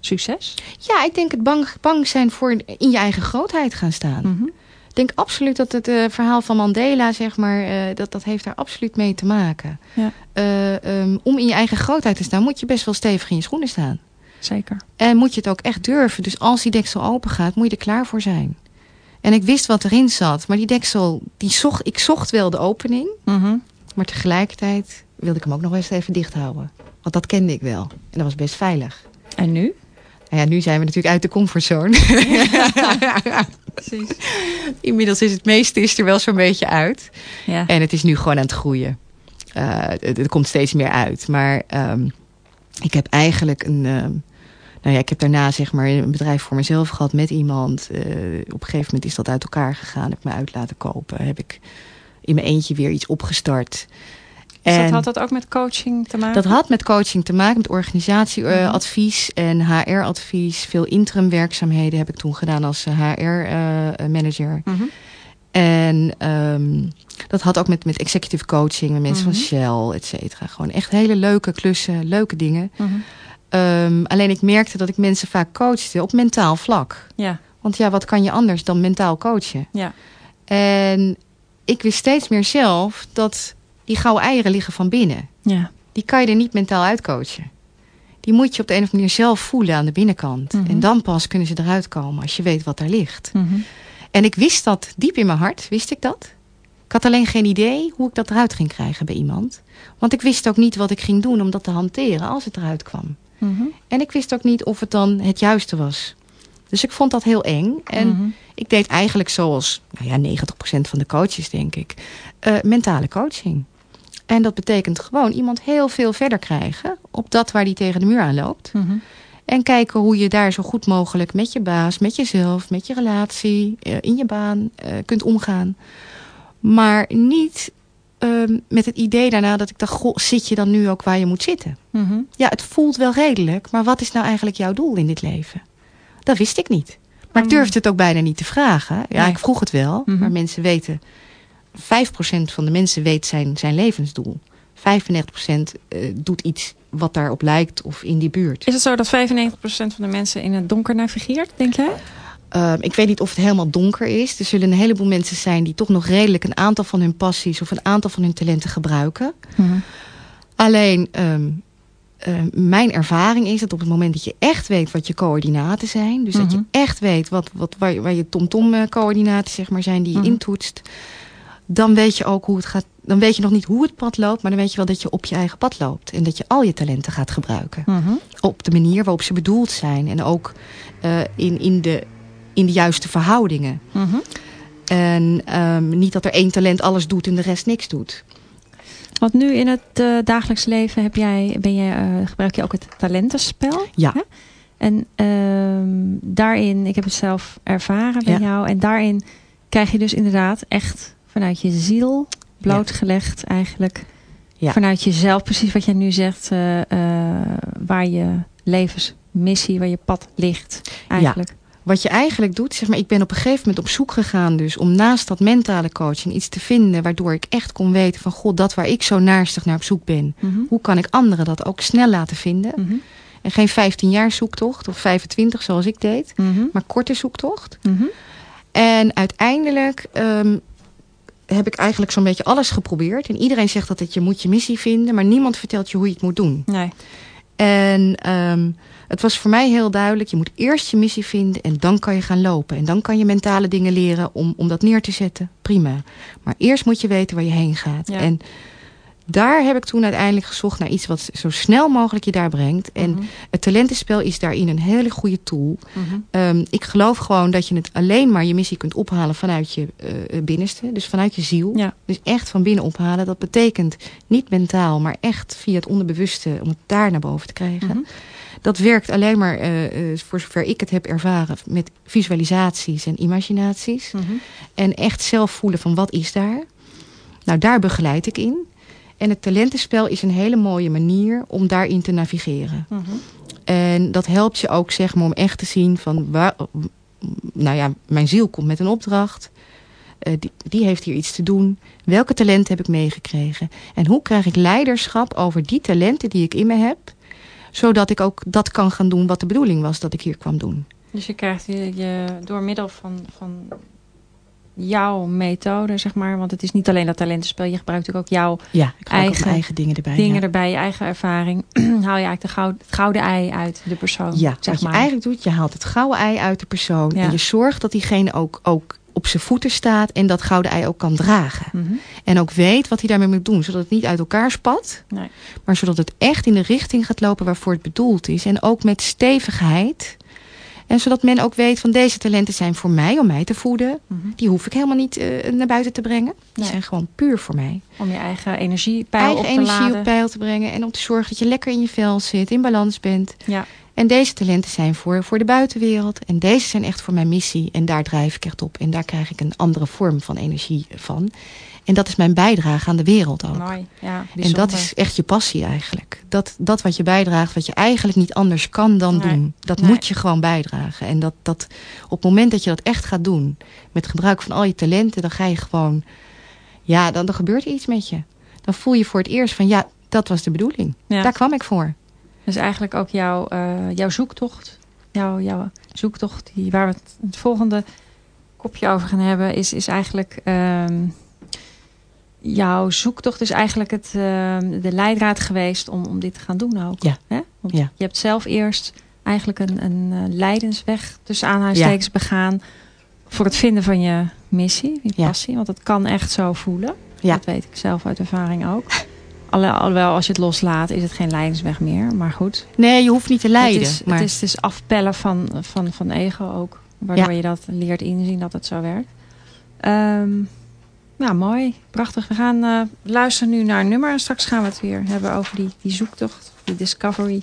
[SPEAKER 2] succes?
[SPEAKER 3] Ja, ik denk het bang, bang zijn voor in je eigen grootheid gaan staan.
[SPEAKER 2] Mhm.
[SPEAKER 3] Ik denk absoluut dat het uh, verhaal van Mandela, zeg maar, uh, dat, dat heeft daar absoluut mee te maken.
[SPEAKER 2] Ja.
[SPEAKER 3] Um, om in je eigen grootheid te staan, moet je best wel stevig in je schoenen staan.
[SPEAKER 2] Zeker.
[SPEAKER 3] En moet je het ook echt durven. Dus als die deksel open gaat, moet je er klaar voor zijn. En ik wist wat erin zat, maar die deksel, die zocht, ik zocht wel de opening.
[SPEAKER 2] Mhm.
[SPEAKER 3] Maar tegelijkertijd wilde ik hem ook nog eens even dicht houden. Want dat kende ik wel. En dat was best veilig.
[SPEAKER 2] En nu?
[SPEAKER 3] Nou ja, nu zijn we natuurlijk uit de comfortzone. *laughs*
[SPEAKER 2] Precies.
[SPEAKER 3] Inmiddels is het meeste is er wel zo'n beetje uit.
[SPEAKER 2] Ja.
[SPEAKER 3] En het is nu gewoon aan het groeien. Uh, het, het, komt steeds meer uit. Maar um, ik heb eigenlijk een... Um, nou ja, ik heb daarna zeg maar een bedrijf voor mezelf gehad met iemand. Uh, op een gegeven moment is dat uit elkaar gegaan. Heb ik me uit laten kopen. Heb ik in mijn eentje weer iets opgestart.
[SPEAKER 2] Dus dat had dat ook met coaching te maken?
[SPEAKER 3] Dat had met coaching te maken, met organisatieadvies uh, en HR-advies. Veel interim werkzaamheden heb ik toen gedaan als HR-manager.
[SPEAKER 2] Uh,
[SPEAKER 3] mm-hmm. En um, dat had ook met, met executive coaching, met mensen
[SPEAKER 2] Mhm.
[SPEAKER 3] van Shell, et cetera. Gewoon echt hele leuke klussen, leuke dingen. Um, alleen ik merkte dat ik mensen vaak coachte op mentaal vlak.
[SPEAKER 2] Ja.
[SPEAKER 3] Want ja, wat kan je anders dan mentaal coachen?
[SPEAKER 2] Ja.
[SPEAKER 3] En ik wist steeds meer zelf dat die gouden eieren liggen van binnen.
[SPEAKER 2] Ja.
[SPEAKER 3] Die kan je er niet mentaal uitcoachen. Die moet je op de een of andere manier zelf voelen aan de binnenkant.
[SPEAKER 2] Mhm.
[SPEAKER 3] En dan pas kunnen ze eruit komen als je weet wat daar ligt.
[SPEAKER 2] Mhm.
[SPEAKER 3] En ik wist dat diep in mijn hart, wist ik dat. Ik had alleen geen idee hoe ik dat eruit ging krijgen bij iemand. Want ik wist ook niet wat ik ging doen om dat te hanteren als het eruit kwam.
[SPEAKER 2] Mhm.
[SPEAKER 3] En ik wist ook niet of het dan het juiste was. Dus ik vond dat heel eng. En
[SPEAKER 2] Mhm.
[SPEAKER 3] ik deed eigenlijk zoals nou ja, 90% van de coaches, denk ik, eh, mentale coaching. En dat betekent gewoon iemand heel veel verder krijgen op dat waar die tegen de muur aan loopt.
[SPEAKER 2] Mhm.
[SPEAKER 3] En kijken hoe je daar zo goed mogelijk met je baas, met jezelf, met je relatie, eh, in je baan eh, kunt omgaan. Maar niet ehm, met het idee daarna dat ik dacht, goh, zit je dan nu ook waar je moet zitten?
[SPEAKER 2] Mhm.
[SPEAKER 3] Ja, het voelt wel redelijk, maar wat is nou eigenlijk jouw doel in dit leven? Dat wist ik niet. Maar ik
[SPEAKER 2] Mm.
[SPEAKER 3] durfde het ook bijna niet te vragen. Ja,
[SPEAKER 2] Nee.
[SPEAKER 3] ik vroeg het wel,
[SPEAKER 2] Mhm.
[SPEAKER 3] maar mensen weten... 5% van de mensen weet zijn, zijn levensdoel. 95% eh, doet iets wat daarop lijkt of in die buurt.
[SPEAKER 2] Is het zo dat 95% van de mensen in het donker navigeert, denk jij?
[SPEAKER 3] Ehm, ik weet niet of het helemaal donker is. Er zullen een heleboel mensen zijn die toch nog redelijk een aantal van hun passies of een aantal van hun talenten gebruiken. Alleen ehm, ehm, mijn ervaring is dat op het moment dat je echt weet wat je coördinaten zijn. Dus dat je
[SPEAKER 2] Mhm.
[SPEAKER 3] echt weet wat, wat, waar, je- waar je tom-tom eh, coördinaten zeg maar, zijn die je
[SPEAKER 2] Mhm.
[SPEAKER 3] intoetst. Dan weet je ook hoe het gaat. Dan weet je nog niet hoe het pad loopt. Maar dan weet je wel dat je op je eigen pad loopt. En dat je al je talenten gaat gebruiken
[SPEAKER 2] Mhm.
[SPEAKER 3] op de manier waarop ze bedoeld zijn. En ook eh, in, in, de, in de juiste verhoudingen.
[SPEAKER 2] Mhm.
[SPEAKER 3] En ehm, niet dat er één talent alles doet en de rest niks doet.
[SPEAKER 2] Want nu in het eh, dagelijks leven heb jij, ben je, eh, gebruik je ook het talentenspel.
[SPEAKER 3] Ja.
[SPEAKER 2] Hè? En ehm, daarin, ik heb het zelf ervaren bij
[SPEAKER 3] Ja.
[SPEAKER 2] jou. En daarin krijg je dus inderdaad echt vanuit je ziel blootgelegd eigenlijk.
[SPEAKER 3] Ja.
[SPEAKER 2] Vanuit jezelf, precies wat jij nu zegt. eh, waar je levensmissie, waar je pad ligt eigenlijk.
[SPEAKER 3] Wat je eigenlijk doet, zeg maar, ik ben op een gegeven moment op zoek gegaan dus om naast dat mentale coaching iets te vinden waardoor ik echt kon weten van god, dat waar ik zo naarstig naar op zoek ben,
[SPEAKER 2] Mhm.
[SPEAKER 3] hoe kan ik anderen dat ook snel laten vinden?
[SPEAKER 2] Mhm.
[SPEAKER 3] En geen 15 jaar zoektocht of 25 zoals ik deed,
[SPEAKER 2] Mhm.
[SPEAKER 3] maar korte zoektocht. En uiteindelijk ehm, heb ik eigenlijk zo'n beetje alles geprobeerd. En iedereen zegt dat het je moet je missie vinden, maar niemand vertelt je hoe je het moet doen.
[SPEAKER 2] Nee.
[SPEAKER 3] En ehm, het was voor mij heel duidelijk, je moet eerst je missie vinden en dan kan je gaan lopen. En dan kan je mentale dingen leren om, om dat neer te zetten. Prima. Maar eerst moet je weten waar je heen gaat.
[SPEAKER 2] Ja.
[SPEAKER 3] En daar heb ik toen uiteindelijk gezocht naar iets wat zo snel mogelijk je daar brengt. En
[SPEAKER 2] Mhm.
[SPEAKER 3] het talentenspel is daarin een hele goede tool.
[SPEAKER 2] Mhm.
[SPEAKER 3] Ehm, ik geloof gewoon dat je het alleen maar je missie kunt ophalen vanuit je eh, binnenste. Dus vanuit je ziel.
[SPEAKER 2] Ja.
[SPEAKER 3] Dus echt van binnen ophalen. Dat betekent niet mentaal, maar echt via het onderbewuste om het daar naar boven te krijgen.
[SPEAKER 2] Mhm.
[SPEAKER 3] Dat werkt alleen maar, eh, eh, voor zover ik het heb ervaren, met visualisaties en imaginaties. En echt zelf voelen van wat is daar. Nou, daar begeleid ik in. En het talentenspel is een hele mooie manier om daarin te navigeren.
[SPEAKER 2] Mhm.
[SPEAKER 3] En dat helpt je ook zeg maar om echt te zien van waar, nou ja, mijn ziel komt met een opdracht. Eh, die, die heeft hier iets te doen. Welke talenten heb ik meegekregen? En hoe krijg ik leiderschap over die talenten die ik in me heb? Zodat ik ook dat kan gaan doen wat de bedoeling was dat ik hier kwam doen.
[SPEAKER 2] Dus je krijgt je, je door middel van, van jouw methode, zeg maar. Want het is niet alleen dat talentenspel. Je gebruikt natuurlijk ook jouw
[SPEAKER 3] Ja, ik gebruik ook
[SPEAKER 2] Eigen
[SPEAKER 3] eigen dingen erbij.
[SPEAKER 2] dingen
[SPEAKER 3] ja.
[SPEAKER 2] erbij, je eigen ervaring. *clears throat* haal je eigenlijk de goud, het gouden ei uit de persoon.
[SPEAKER 3] Ja,
[SPEAKER 2] zeg
[SPEAKER 3] wat je
[SPEAKER 2] maar.
[SPEAKER 3] eigenlijk doet, je haalt het gouden ei uit de persoon.
[SPEAKER 2] Ja.
[SPEAKER 3] En je zorgt dat diegene ook, ook op zijn voeten staat en dat gouden ei ook kan dragen.
[SPEAKER 2] Mhm.
[SPEAKER 3] En ook weet wat hij daarmee moet doen. Zodat het niet uit elkaar spat.
[SPEAKER 2] Nee.
[SPEAKER 3] Maar zodat het echt in de richting gaat lopen waarvoor het bedoeld is. En ook met stevigheid. En zodat men ook weet van deze talenten zijn voor mij om mij te voeden.
[SPEAKER 2] Mhm.
[SPEAKER 3] Die hoef ik helemaal niet eh, naar buiten te brengen. Die
[SPEAKER 2] Nee.
[SPEAKER 3] zijn gewoon puur voor mij.
[SPEAKER 2] Om je eigen energiepeil
[SPEAKER 3] Eigen
[SPEAKER 2] op te
[SPEAKER 3] energie
[SPEAKER 2] laden.
[SPEAKER 3] op peil te brengen. En om te zorgen dat je lekker in je vel zit. In balans bent.
[SPEAKER 2] Ja.
[SPEAKER 3] En deze talenten zijn voor, voor de buitenwereld. En deze zijn echt voor mijn missie. En daar drijf ik echt op. En daar krijg ik een andere vorm van energie van. En dat is mijn bijdrage aan de wereld ook.
[SPEAKER 2] Mooi. Ja,
[SPEAKER 3] En dat is echt je passie eigenlijk. Dat, dat wat je bijdraagt, wat je eigenlijk niet anders kan dan
[SPEAKER 2] Nee.
[SPEAKER 3] doen. Dat
[SPEAKER 2] Nee.
[SPEAKER 3] moet je gewoon bijdragen. En dat, dat op het moment dat je dat echt gaat doen, met gebruik van al je talenten, dan ga je gewoon, ja, dan, dan gebeurt er iets met je. Dan voel je voor het eerst van, ja, dat was de bedoeling.
[SPEAKER 2] Ja.
[SPEAKER 3] Daar kwam ik voor.
[SPEAKER 2] Dus eigenlijk ook jouw, eh, jouw zoektocht. Jouw, jouw zoektocht, die, waar we het, het volgende kopje over gaan hebben, is, is eigenlijk. ehm, jouw zoektocht is eigenlijk het, ehm, de leidraad geweest om, om dit te gaan doen ook.
[SPEAKER 3] Ja.
[SPEAKER 2] Hè? Want
[SPEAKER 3] Ja.
[SPEAKER 2] je hebt zelf eerst eigenlijk een, een eh, leidensweg tussen aanhalingstekens begaan. voor het vinden van je missie, je
[SPEAKER 3] Ja.
[SPEAKER 2] passie. Want het kan echt zo voelen.
[SPEAKER 3] Ja.
[SPEAKER 2] Dat weet ik zelf uit ervaring ook. Alhoewel, als je het loslaat, is het geen leidersweg meer. Maar goed,
[SPEAKER 3] Nee, je hoeft niet te leiden.
[SPEAKER 2] het, is,
[SPEAKER 3] maar...
[SPEAKER 2] het, is, het is afpellen van, van, van ego ook. Waardoor
[SPEAKER 3] Ja.
[SPEAKER 2] je dat leert inzien dat het zo werkt. Ehm nou, mooi. Prachtig. We gaan eh, luisteren nu naar een nummer. En straks gaan we het weer hebben over die, die zoektocht. Die discovery.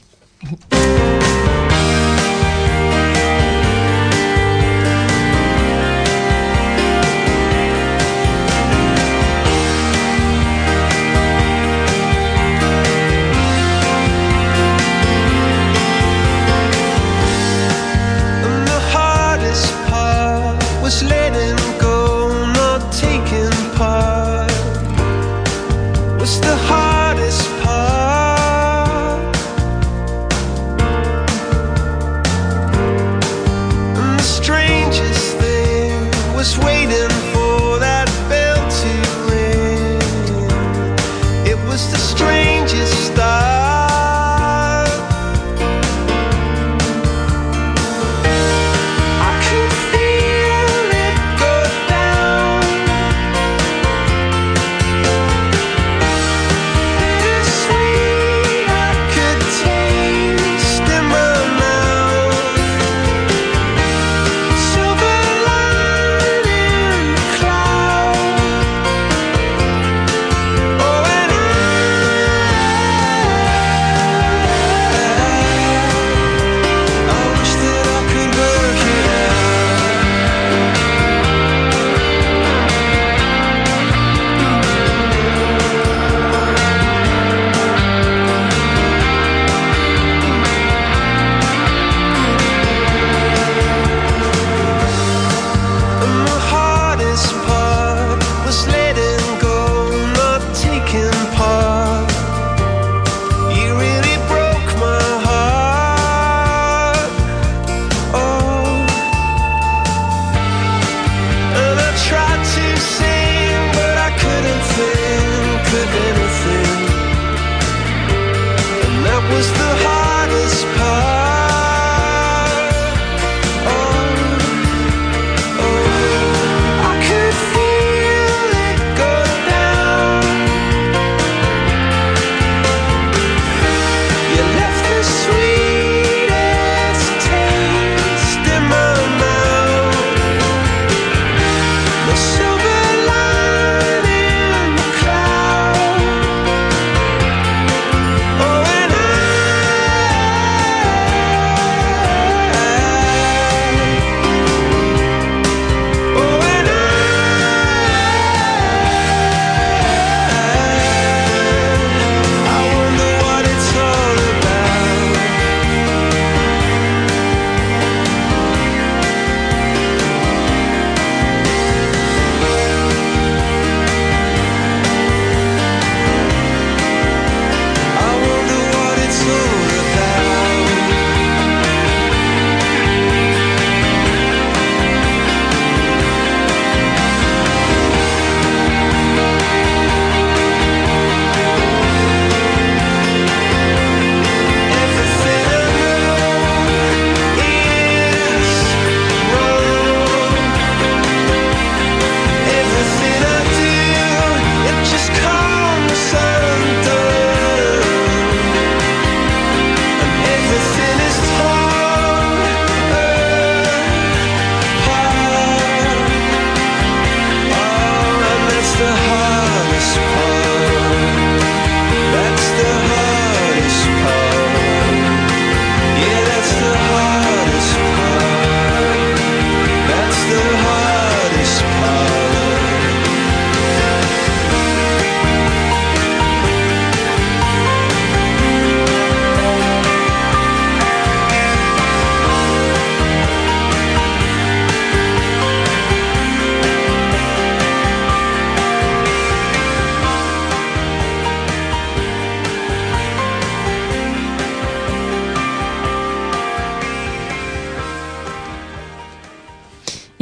[SPEAKER 1] The strangest start.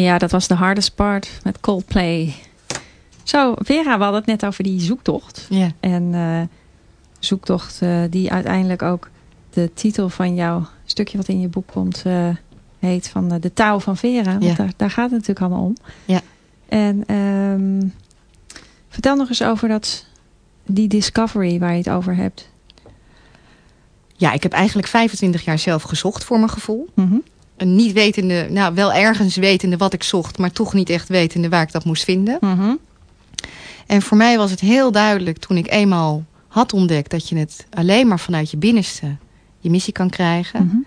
[SPEAKER 2] Ja, dat was de hardest part met Coldplay. Zo, Vera, we hadden het net over die zoektocht.
[SPEAKER 3] Ja.
[SPEAKER 2] En eh, zoektocht eh, die uiteindelijk ook de titel van jouw stukje wat in je boek komt eh, heet van de touw van Veren. Want
[SPEAKER 3] Ja.
[SPEAKER 2] daar, daar gaat het natuurlijk allemaal om.
[SPEAKER 3] Ja.
[SPEAKER 2] En ehm, vertel nog eens over dat, die discovery waar je het over hebt.
[SPEAKER 3] Ja, ik heb eigenlijk 25 jaar zelf gezocht voor mijn gevoel.
[SPEAKER 2] Mhm.
[SPEAKER 3] En niet wetende, nou wel ergens wetende wat ik zocht, maar toch niet echt wetende waar ik dat moest vinden.
[SPEAKER 2] Mhm.
[SPEAKER 3] En voor mij was het heel duidelijk toen ik eenmaal had ontdekt dat je het alleen maar vanuit je binnenste je missie kan krijgen.
[SPEAKER 2] Mhm.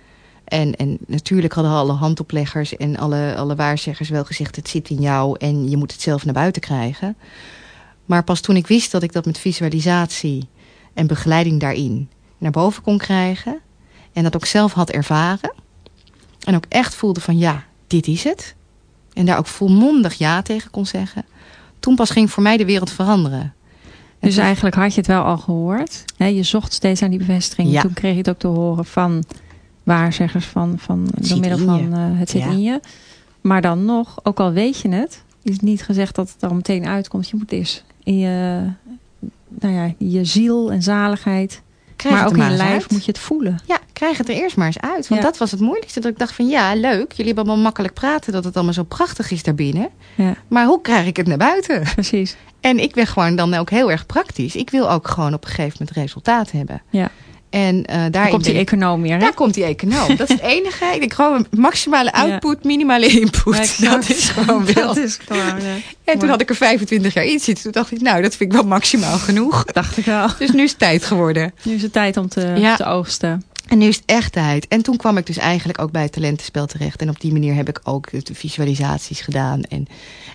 [SPEAKER 3] En, en natuurlijk hadden alle handopleggers en alle, alle waarzeggers wel gezegd... het zit in jou en je moet het zelf naar buiten krijgen. Maar pas toen ik wist dat ik dat met visualisatie en begeleiding daarin... naar boven kon krijgen en dat ook zelf had ervaren... en ook echt voelde van ja, dit is het... en daar ook volmondig ja tegen kon zeggen... toen pas ging voor mij de wereld veranderen. En
[SPEAKER 2] Dus
[SPEAKER 3] toen-
[SPEAKER 2] eigenlijk had je het wel al gehoord. Hè? Je zocht steeds aan die bevestiging.
[SPEAKER 3] Ja.
[SPEAKER 2] Toen kreeg je het ook te horen van waarzeggers van, van door middel van eh, het zit
[SPEAKER 3] Ja.
[SPEAKER 2] in je. Maar dan nog, ook al weet je het, is niet gezegd dat het er meteen uitkomt. Je moet eens in je, nou ja, je ziel en zaligheid,
[SPEAKER 3] Krijg
[SPEAKER 2] maar ook in je lijf
[SPEAKER 3] uit.
[SPEAKER 2] moet je het voelen.
[SPEAKER 3] Ja, krijg het er eerst maar eens uit. Want
[SPEAKER 2] Ja.
[SPEAKER 3] dat was het moeilijkste. Dat ik dacht van ja, leuk. Jullie hebben allemaal makkelijk praten dat het allemaal zo prachtig is daarbinnen.
[SPEAKER 2] Ja,
[SPEAKER 3] Maar hoe krijg ik het naar buiten?
[SPEAKER 2] precies.
[SPEAKER 3] En ik ben gewoon dan ook heel erg praktisch. Ik wil ook gewoon op een gegeven moment resultaat hebben.
[SPEAKER 2] Ja.
[SPEAKER 3] En eh
[SPEAKER 2] Daar komt die econoom weer. Hè?
[SPEAKER 3] daar komt die econoom. Dat is het enige. Ik denk gewoon maximale
[SPEAKER 2] Ja.
[SPEAKER 3] output, minimale input. *laughs*
[SPEAKER 2] Exact.
[SPEAKER 3] dat is gewoon wel.
[SPEAKER 2] Dat is gewoon, ja.
[SPEAKER 3] En toen had ik er 25 jaar in zitten. Toen dacht ik, nou, dat vind ik wel maximaal genoeg. *laughs*
[SPEAKER 2] Dacht ik wel.
[SPEAKER 3] Dus nu is het tijd geworden.
[SPEAKER 2] Nu is het tijd om te,
[SPEAKER 3] Ja.
[SPEAKER 2] te oogsten.
[SPEAKER 3] En nu is het echt tijd. En toen kwam ik dus eigenlijk ook bij het talentenspel terecht. En op die manier heb ik ook de visualisaties gedaan. En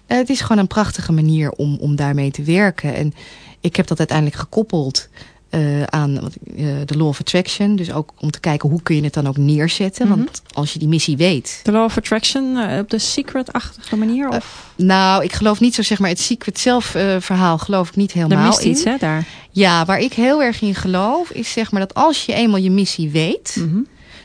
[SPEAKER 3] eh, het is gewoon een prachtige manier om, om daarmee te werken. En ik heb dat uiteindelijk gekoppeld eh, aan eh, de Law of Attraction. Dus ook om te kijken hoe kun je het dan ook neerzetten.
[SPEAKER 2] Mhm.
[SPEAKER 3] Want als je die missie weet.
[SPEAKER 2] De Law of Attraction eh, op de secret-achtige manier? Of
[SPEAKER 3] Nou, ik geloof niet zo zeg maar het secret zelf verhaal geloof ik niet
[SPEAKER 2] er
[SPEAKER 3] helemaal
[SPEAKER 2] mist
[SPEAKER 3] in.
[SPEAKER 2] iets, hè, daar.
[SPEAKER 3] Ja, waar ik heel erg in geloof is zeg maar dat als je eenmaal je missie weet.
[SPEAKER 2] Mhm.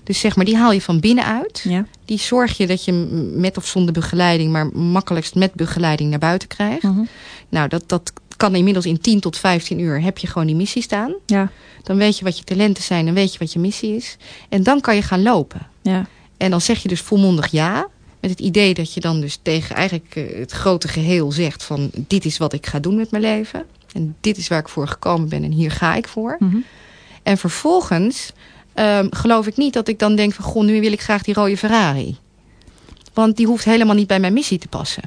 [SPEAKER 3] Dus zeg maar die haal je van binnenuit.
[SPEAKER 2] Ja.
[SPEAKER 3] Die zorg je dat je met of zonder begeleiding, maar makkelijkst met begeleiding naar buiten krijgt.
[SPEAKER 2] Mhm.
[SPEAKER 3] Nou, dat, dat kan inmiddels in 10 tot 15 uur heb je gewoon die missie staan.
[SPEAKER 2] ja.
[SPEAKER 3] Dan weet je wat je talenten zijn en weet je wat je missie is. En dan kan je gaan lopen.
[SPEAKER 2] Ja.
[SPEAKER 3] En dan zeg je dus volmondig ja. Met het idee dat je dan dus tegen eigenlijk eh, het grote geheel zegt van dit is wat ik ga doen met mijn leven. En dit is waar ik voor gekomen ben en hier ga ik voor.
[SPEAKER 2] Mhm.
[SPEAKER 3] En vervolgens ehm, geloof ik niet dat ik dan denk van... goh, nu wil ik graag die rode Ferrari. Want die hoeft helemaal niet bij mijn missie te passen.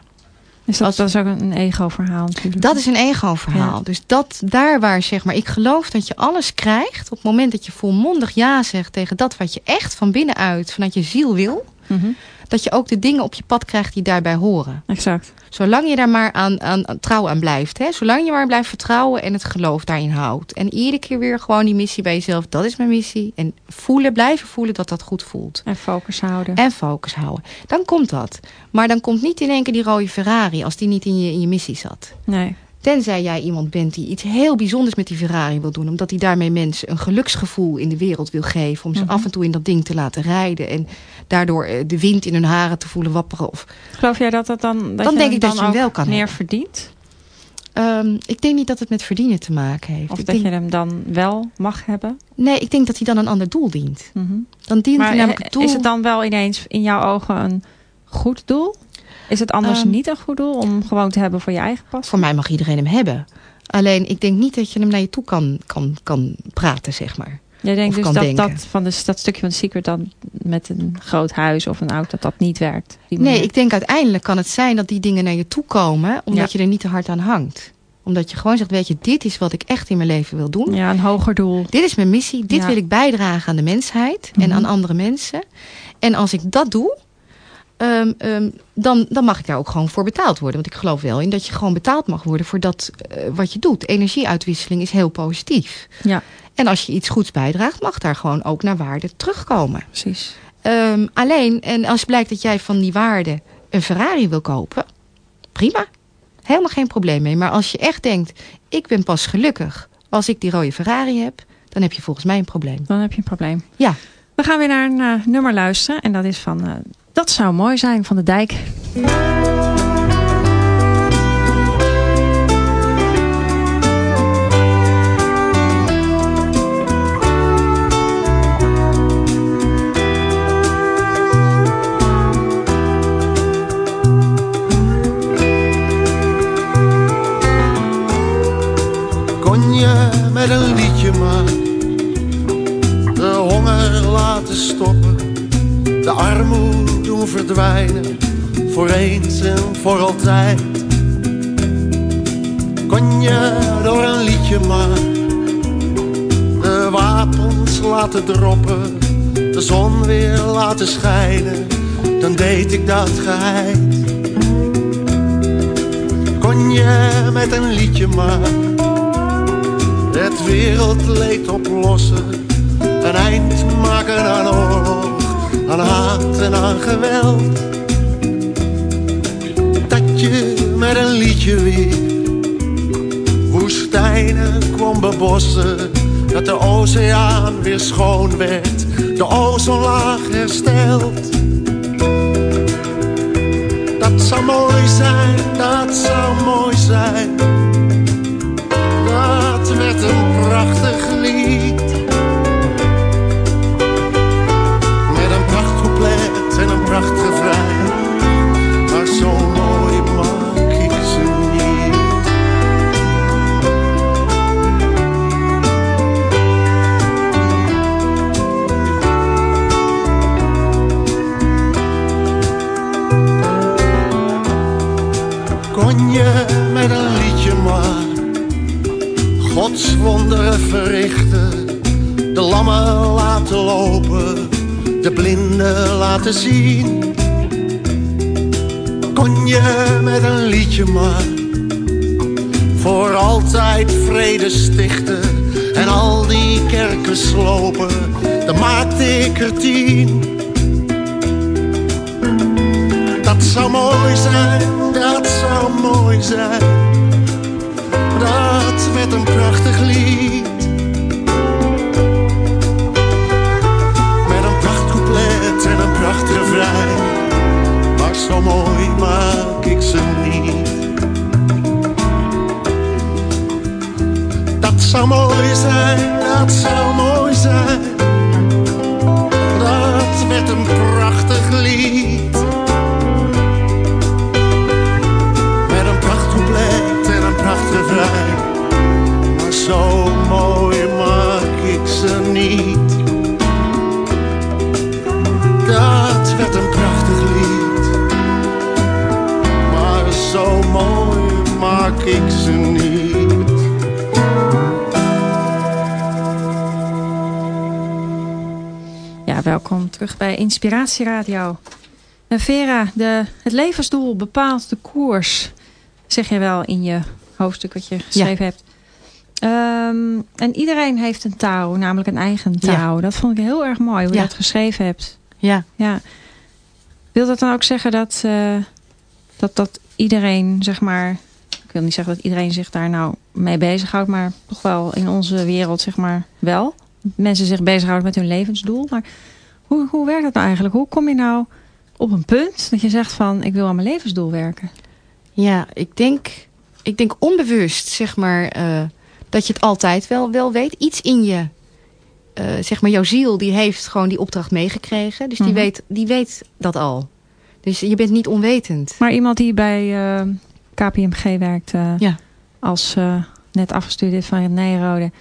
[SPEAKER 2] Dus dat,
[SPEAKER 3] Als-
[SPEAKER 2] dat is ook een ego-verhaal natuurlijk.
[SPEAKER 3] Dat is een ego-verhaal.
[SPEAKER 2] Ja.
[SPEAKER 3] Dus dat, daar waar zeg maar... ik geloof dat je alles krijgt... op het moment dat je volmondig ja zegt tegen dat wat je echt van binnenuit... vanuit je ziel wil...
[SPEAKER 2] Mhm.
[SPEAKER 3] Dat je ook de dingen op je pad krijgt die daarbij horen.
[SPEAKER 2] Exact.
[SPEAKER 3] Zolang je daar maar aan, aan, aan trouw aan blijft. Hè? Zolang je maar blijft vertrouwen en het geloof daarin houdt. En iedere keer weer gewoon die missie bij jezelf. Dat is mijn missie. En voelen, blijven voelen dat dat goed voelt.
[SPEAKER 2] En focus houden.
[SPEAKER 3] En focus houden. Dan komt dat. Maar dan komt niet in één keer die rode Ferrari als die niet in je, in je missie zat.
[SPEAKER 2] Nee.
[SPEAKER 3] Tenzij jij iemand bent die iets heel bijzonders met die Ferrari wil doen. Omdat hij daarmee mensen een geluksgevoel in de wereld wil geven. Om ze
[SPEAKER 2] Mhm.
[SPEAKER 3] af en toe in dat ding te laten rijden. En daardoor eh, de wind in hun haren te voelen wapperen. Of,
[SPEAKER 2] Geloof jij dat dat dan... Dat
[SPEAKER 3] Dan
[SPEAKER 2] je
[SPEAKER 3] denk ik dat
[SPEAKER 2] dan
[SPEAKER 3] je hem wel kan
[SPEAKER 2] meer
[SPEAKER 3] hebben.
[SPEAKER 2] verdient?
[SPEAKER 3] Ehm, ik denk niet dat het met verdienen te maken heeft.
[SPEAKER 2] Of
[SPEAKER 3] ik
[SPEAKER 2] dat
[SPEAKER 3] denk,
[SPEAKER 2] je hem dan wel mag hebben?
[SPEAKER 3] Nee, ik denk dat hij dan een ander doel dient.
[SPEAKER 2] Mhm.
[SPEAKER 3] Dan dient
[SPEAKER 2] Maar
[SPEAKER 3] hij namelijk het doel...
[SPEAKER 2] is het dan wel ineens in jouw ogen een goed doel? Is het anders
[SPEAKER 3] Ehm,
[SPEAKER 2] niet een goed doel om gewoon te hebben voor je eigen pas?
[SPEAKER 3] Voor mij mag iedereen hem hebben. Alleen, ik denk niet dat je hem naar je toe kan, kan, kan praten, zeg maar.
[SPEAKER 2] Jij denkt
[SPEAKER 3] of
[SPEAKER 2] dus dat,
[SPEAKER 3] denken.
[SPEAKER 2] dat, van de, dat stukje van de secret dan met een groot huis of een auto, dat dat niet werkt?
[SPEAKER 3] Nee,
[SPEAKER 2] manier.
[SPEAKER 3] ik denk uiteindelijk kan het zijn dat die dingen naar je toe komen... omdat
[SPEAKER 2] Ja.
[SPEAKER 3] je er niet te hard aan hangt. Omdat je gewoon zegt, weet je, dit is wat ik echt in mijn leven wil doen.
[SPEAKER 2] Ja, een hoger doel.
[SPEAKER 3] Dit is mijn missie. Dit
[SPEAKER 2] Ja.
[SPEAKER 3] wil ik bijdragen aan de mensheid en
[SPEAKER 2] Mhm.
[SPEAKER 3] aan andere mensen. En als ik dat doe, ehm, ehm, dan, dan mag ik daar ook gewoon voor betaald worden. Want ik geloof wel in dat je gewoon betaald mag worden voor dat eh, wat je doet. Energieuitwisseling is heel positief.
[SPEAKER 2] Ja,
[SPEAKER 3] En als je iets goeds bijdraagt, mag daar gewoon ook naar waarde terugkomen.
[SPEAKER 2] precies.
[SPEAKER 3] Ehm, alleen, en als blijkt dat jij van die waarde een Ferrari wil kopen, prima. Helemaal geen probleem mee. Maar als je echt denkt, ik ben pas gelukkig als ik die rode Ferrari heb, dan heb je volgens mij een probleem.
[SPEAKER 2] Dan heb je een probleem.
[SPEAKER 3] Ja.
[SPEAKER 2] We gaan weer naar een eh, nummer luisteren. En dat is van... eh, dat zou mooi zijn van de dijk.
[SPEAKER 5] Zon weer laten schijnen, dan deed ik dat geheid. Kon je met een liedje maar het wereldleed oplossen, een eind maken aan oorlog, aan haat en aan geweld. Dat je met een liedje weer woestijnen kon bebossen, dat de oceaan weer schoon werd, de ozonlaag hersteld. Dat zou mooi zijn, dat zou mooi zijn. Dat werd een prachtig lied. Gods wonderen verrichten, de lammen laten lopen, de blinden laten zien. Kon je met een liedje maar voor altijd vrede stichten en al die kerken slopen, dan maakte ik er tien. Dat zou mooi zijn, dat zou mooi zijn werd een prachtig lied. Met een prachtcouplet en een prachtrefrein. Maar zo mooi maak ik ze niet. Dat zou mooi zijn, dat zou mooi zijn. Dat werd een prachtig lied. Ik ze niet.
[SPEAKER 2] Ja, welkom terug bij Inspiratie Radio. En Vera, de, het levensdoel bepaalt de koers. Zeg je wel in je hoofdstuk wat je geschreven hebt. Ehm, en iedereen heeft een touw, namelijk een eigen touw. Dat vond ik heel erg mooi, hoe je dat geschreven hebt.
[SPEAKER 3] Ja,
[SPEAKER 2] Ja. Wil dat dan ook zeggen dat, eh, dat, dat iedereen, zeg maar... Ik wil niet zeggen dat iedereen zich daar nou mee bezighoudt... maar toch wel in onze wereld, zeg maar, wel. Mensen zich bezighouden met hun levensdoel. Maar hoe, hoe werkt dat nou eigenlijk? Hoe kom je nou op een punt dat je zegt van... ik wil aan mijn levensdoel werken?
[SPEAKER 3] ja ik, denk, ik denk onbewust, zeg maar, eh, dat je het altijd wel, wel weet. Iets in je, eh, zeg maar, jouw ziel, die heeft gewoon die opdracht meegekregen. Dus die,
[SPEAKER 2] Mhm.
[SPEAKER 3] weet, die weet dat al. Dus je bent niet onwetend.
[SPEAKER 2] Maar iemand die bij eh, KPMG werkt... eh,
[SPEAKER 3] Ja.
[SPEAKER 2] als eh, net afgestudeerd van Nijrode...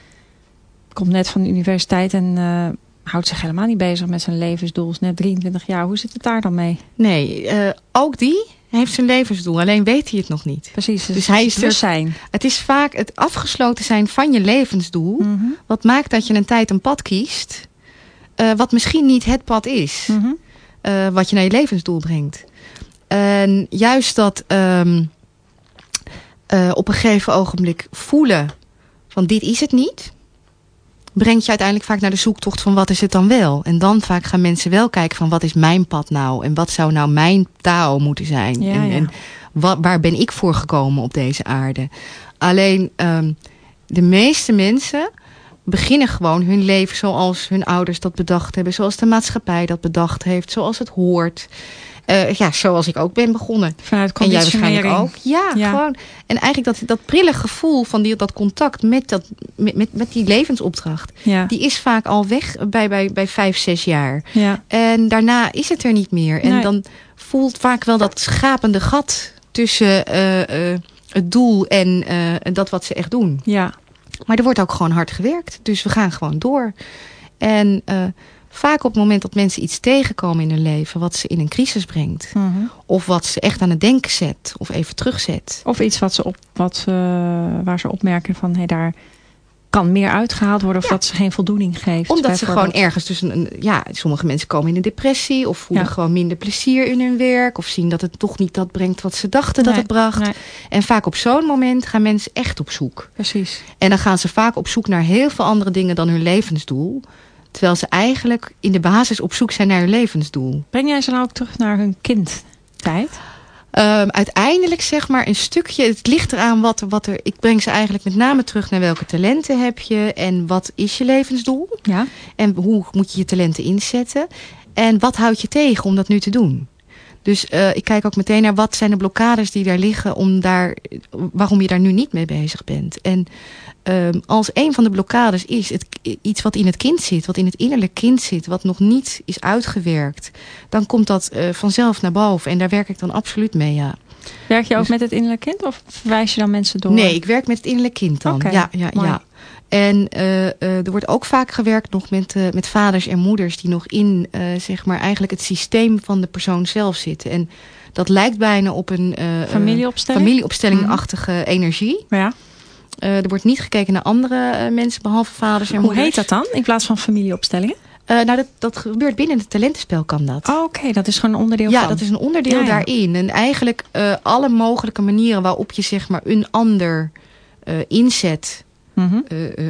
[SPEAKER 2] komt net van de universiteit en eh, houdt zich helemaal niet bezig met zijn levensdoel. Is net 23 jaar. Hoe zit het daar dan mee?
[SPEAKER 3] Nee, ook die heeft zijn levensdoel. Alleen weet hij het nog niet.
[SPEAKER 2] Precies.
[SPEAKER 3] Dus hij is er-
[SPEAKER 2] bewustzijn.
[SPEAKER 3] Het is vaak het afgesloten zijn van je levensdoel.
[SPEAKER 2] Mhm.
[SPEAKER 3] Wat maakt dat je een tijd een pad kiest. wat misschien niet het pad is.
[SPEAKER 2] Mhm.
[SPEAKER 3] wat je naar je levensdoel brengt. En juist dat ehm, eh, op een gegeven ogenblik voelen van dit is het niet. Brengt je uiteindelijk vaak naar de zoektocht van wat is het dan wel. En dan vaak gaan mensen wel kijken van wat is mijn pad nou. En wat zou nou mijn taal moeten zijn.
[SPEAKER 2] Ja,
[SPEAKER 3] en
[SPEAKER 2] ja.
[SPEAKER 3] en wa- waar ben ik voor gekomen op deze aarde. Alleen ehm, de meeste mensen beginnen gewoon hun leven zoals hun ouders dat bedacht hebben. Zoals de maatschappij dat bedacht heeft. Zoals het hoort. Eh, ja, zoals ik ook ben begonnen.
[SPEAKER 2] Vanuit
[SPEAKER 3] En jij waarschijnlijk ook. Ja,
[SPEAKER 2] Ja.
[SPEAKER 3] gewoon. En eigenlijk dat, dat prille gevoel van die, dat contact met, dat, met, met, met die levensopdracht.
[SPEAKER 2] Ja.
[SPEAKER 3] Die is vaak al weg bij, bij, bij vijf, zes jaar.
[SPEAKER 2] ja.
[SPEAKER 3] En daarna is het er niet meer. En
[SPEAKER 2] Nee.
[SPEAKER 3] dan voelt vaak wel dat schapende gat tussen eh, eh, het doel en dat wat ze echt doen.
[SPEAKER 2] Ja.
[SPEAKER 3] Maar er wordt ook gewoon hard gewerkt. Dus we gaan gewoon door. En vaak op het moment dat mensen iets tegenkomen in hun leven... wat ze in een crisis brengt.
[SPEAKER 2] Mhm.
[SPEAKER 3] Of wat ze echt aan het denken zet. Of even terugzet.
[SPEAKER 2] Of iets wat ze op, wat, ze waar ze opmerken van... Hey, daar kan meer uitgehaald worden of
[SPEAKER 3] Ja.
[SPEAKER 2] dat ze geen voldoening geeft.
[SPEAKER 3] Omdat ze gewoon ergens dus een, ja, sommige mensen komen in een depressie of voelen
[SPEAKER 2] Ja.
[SPEAKER 3] gewoon minder plezier in hun werk of zien dat het toch niet dat brengt wat ze dachten dat het bracht.
[SPEAKER 2] nee.
[SPEAKER 3] En vaak op zo'n moment gaan mensen echt op zoek.
[SPEAKER 2] Precies.
[SPEAKER 3] En dan gaan ze vaak op zoek naar heel veel andere dingen dan hun levensdoel. Terwijl ze eigenlijk in de basis op zoek zijn naar hun levensdoel.
[SPEAKER 2] Breng jij ze nou ook terug naar hun kindtijd?
[SPEAKER 3] Ehm, uiteindelijk zeg maar een stukje, het ligt eraan wat, er- wat er... Ik breng ze eigenlijk met name terug naar welke talenten heb je en wat is je levensdoel.
[SPEAKER 2] Ja.
[SPEAKER 3] En hoe moet je je talenten inzetten? En wat houdt je tegen om dat nu te doen? Dus eh, ik kijk ook meteen naar wat zijn de blokkades die daar liggen... Om daar, waarom je daar nu niet mee bezig bent. En ehm, als een van de blokkades is het, iets wat in het kind zit... wat in het innerlijk kind zit, wat nog niet is uitgewerkt... dan komt dat eh, vanzelf naar boven. En daar werk ik dan absoluut mee, ja.
[SPEAKER 2] Werk je ook
[SPEAKER 3] Dus-
[SPEAKER 2] met het innerlijk kind of verwijs je dan mensen door?
[SPEAKER 3] Nee, ik werk met het innerlijk kind dan. Ja, ja,
[SPEAKER 2] mooi.
[SPEAKER 3] ja. En eh, eh, er wordt ook vaak gewerkt nog met, met vaders en moeders... die nog in zeg maar eigenlijk het systeem van de persoon zelf zitten. En dat lijkt bijna op een...
[SPEAKER 2] Familieopstelling?
[SPEAKER 3] familieopstellingachtige energie.
[SPEAKER 2] Ja.
[SPEAKER 3] Eh, er wordt niet gekeken naar andere eh, mensen behalve vaders en
[SPEAKER 2] Hoe
[SPEAKER 3] moeders.
[SPEAKER 2] heet dat dan in plaats van familieopstellingen?
[SPEAKER 3] Eh, nou, dat, dat gebeurt binnen het talentenspel kan dat.
[SPEAKER 2] Oh, Oké, dat is gewoon een onderdeel
[SPEAKER 3] Ja,
[SPEAKER 2] van.
[SPEAKER 3] dat is een onderdeel
[SPEAKER 2] Ja, ja.
[SPEAKER 3] daarin. En eigenlijk alle mogelijke manieren waarop je zeg maar een ander inzet...
[SPEAKER 2] Mhm.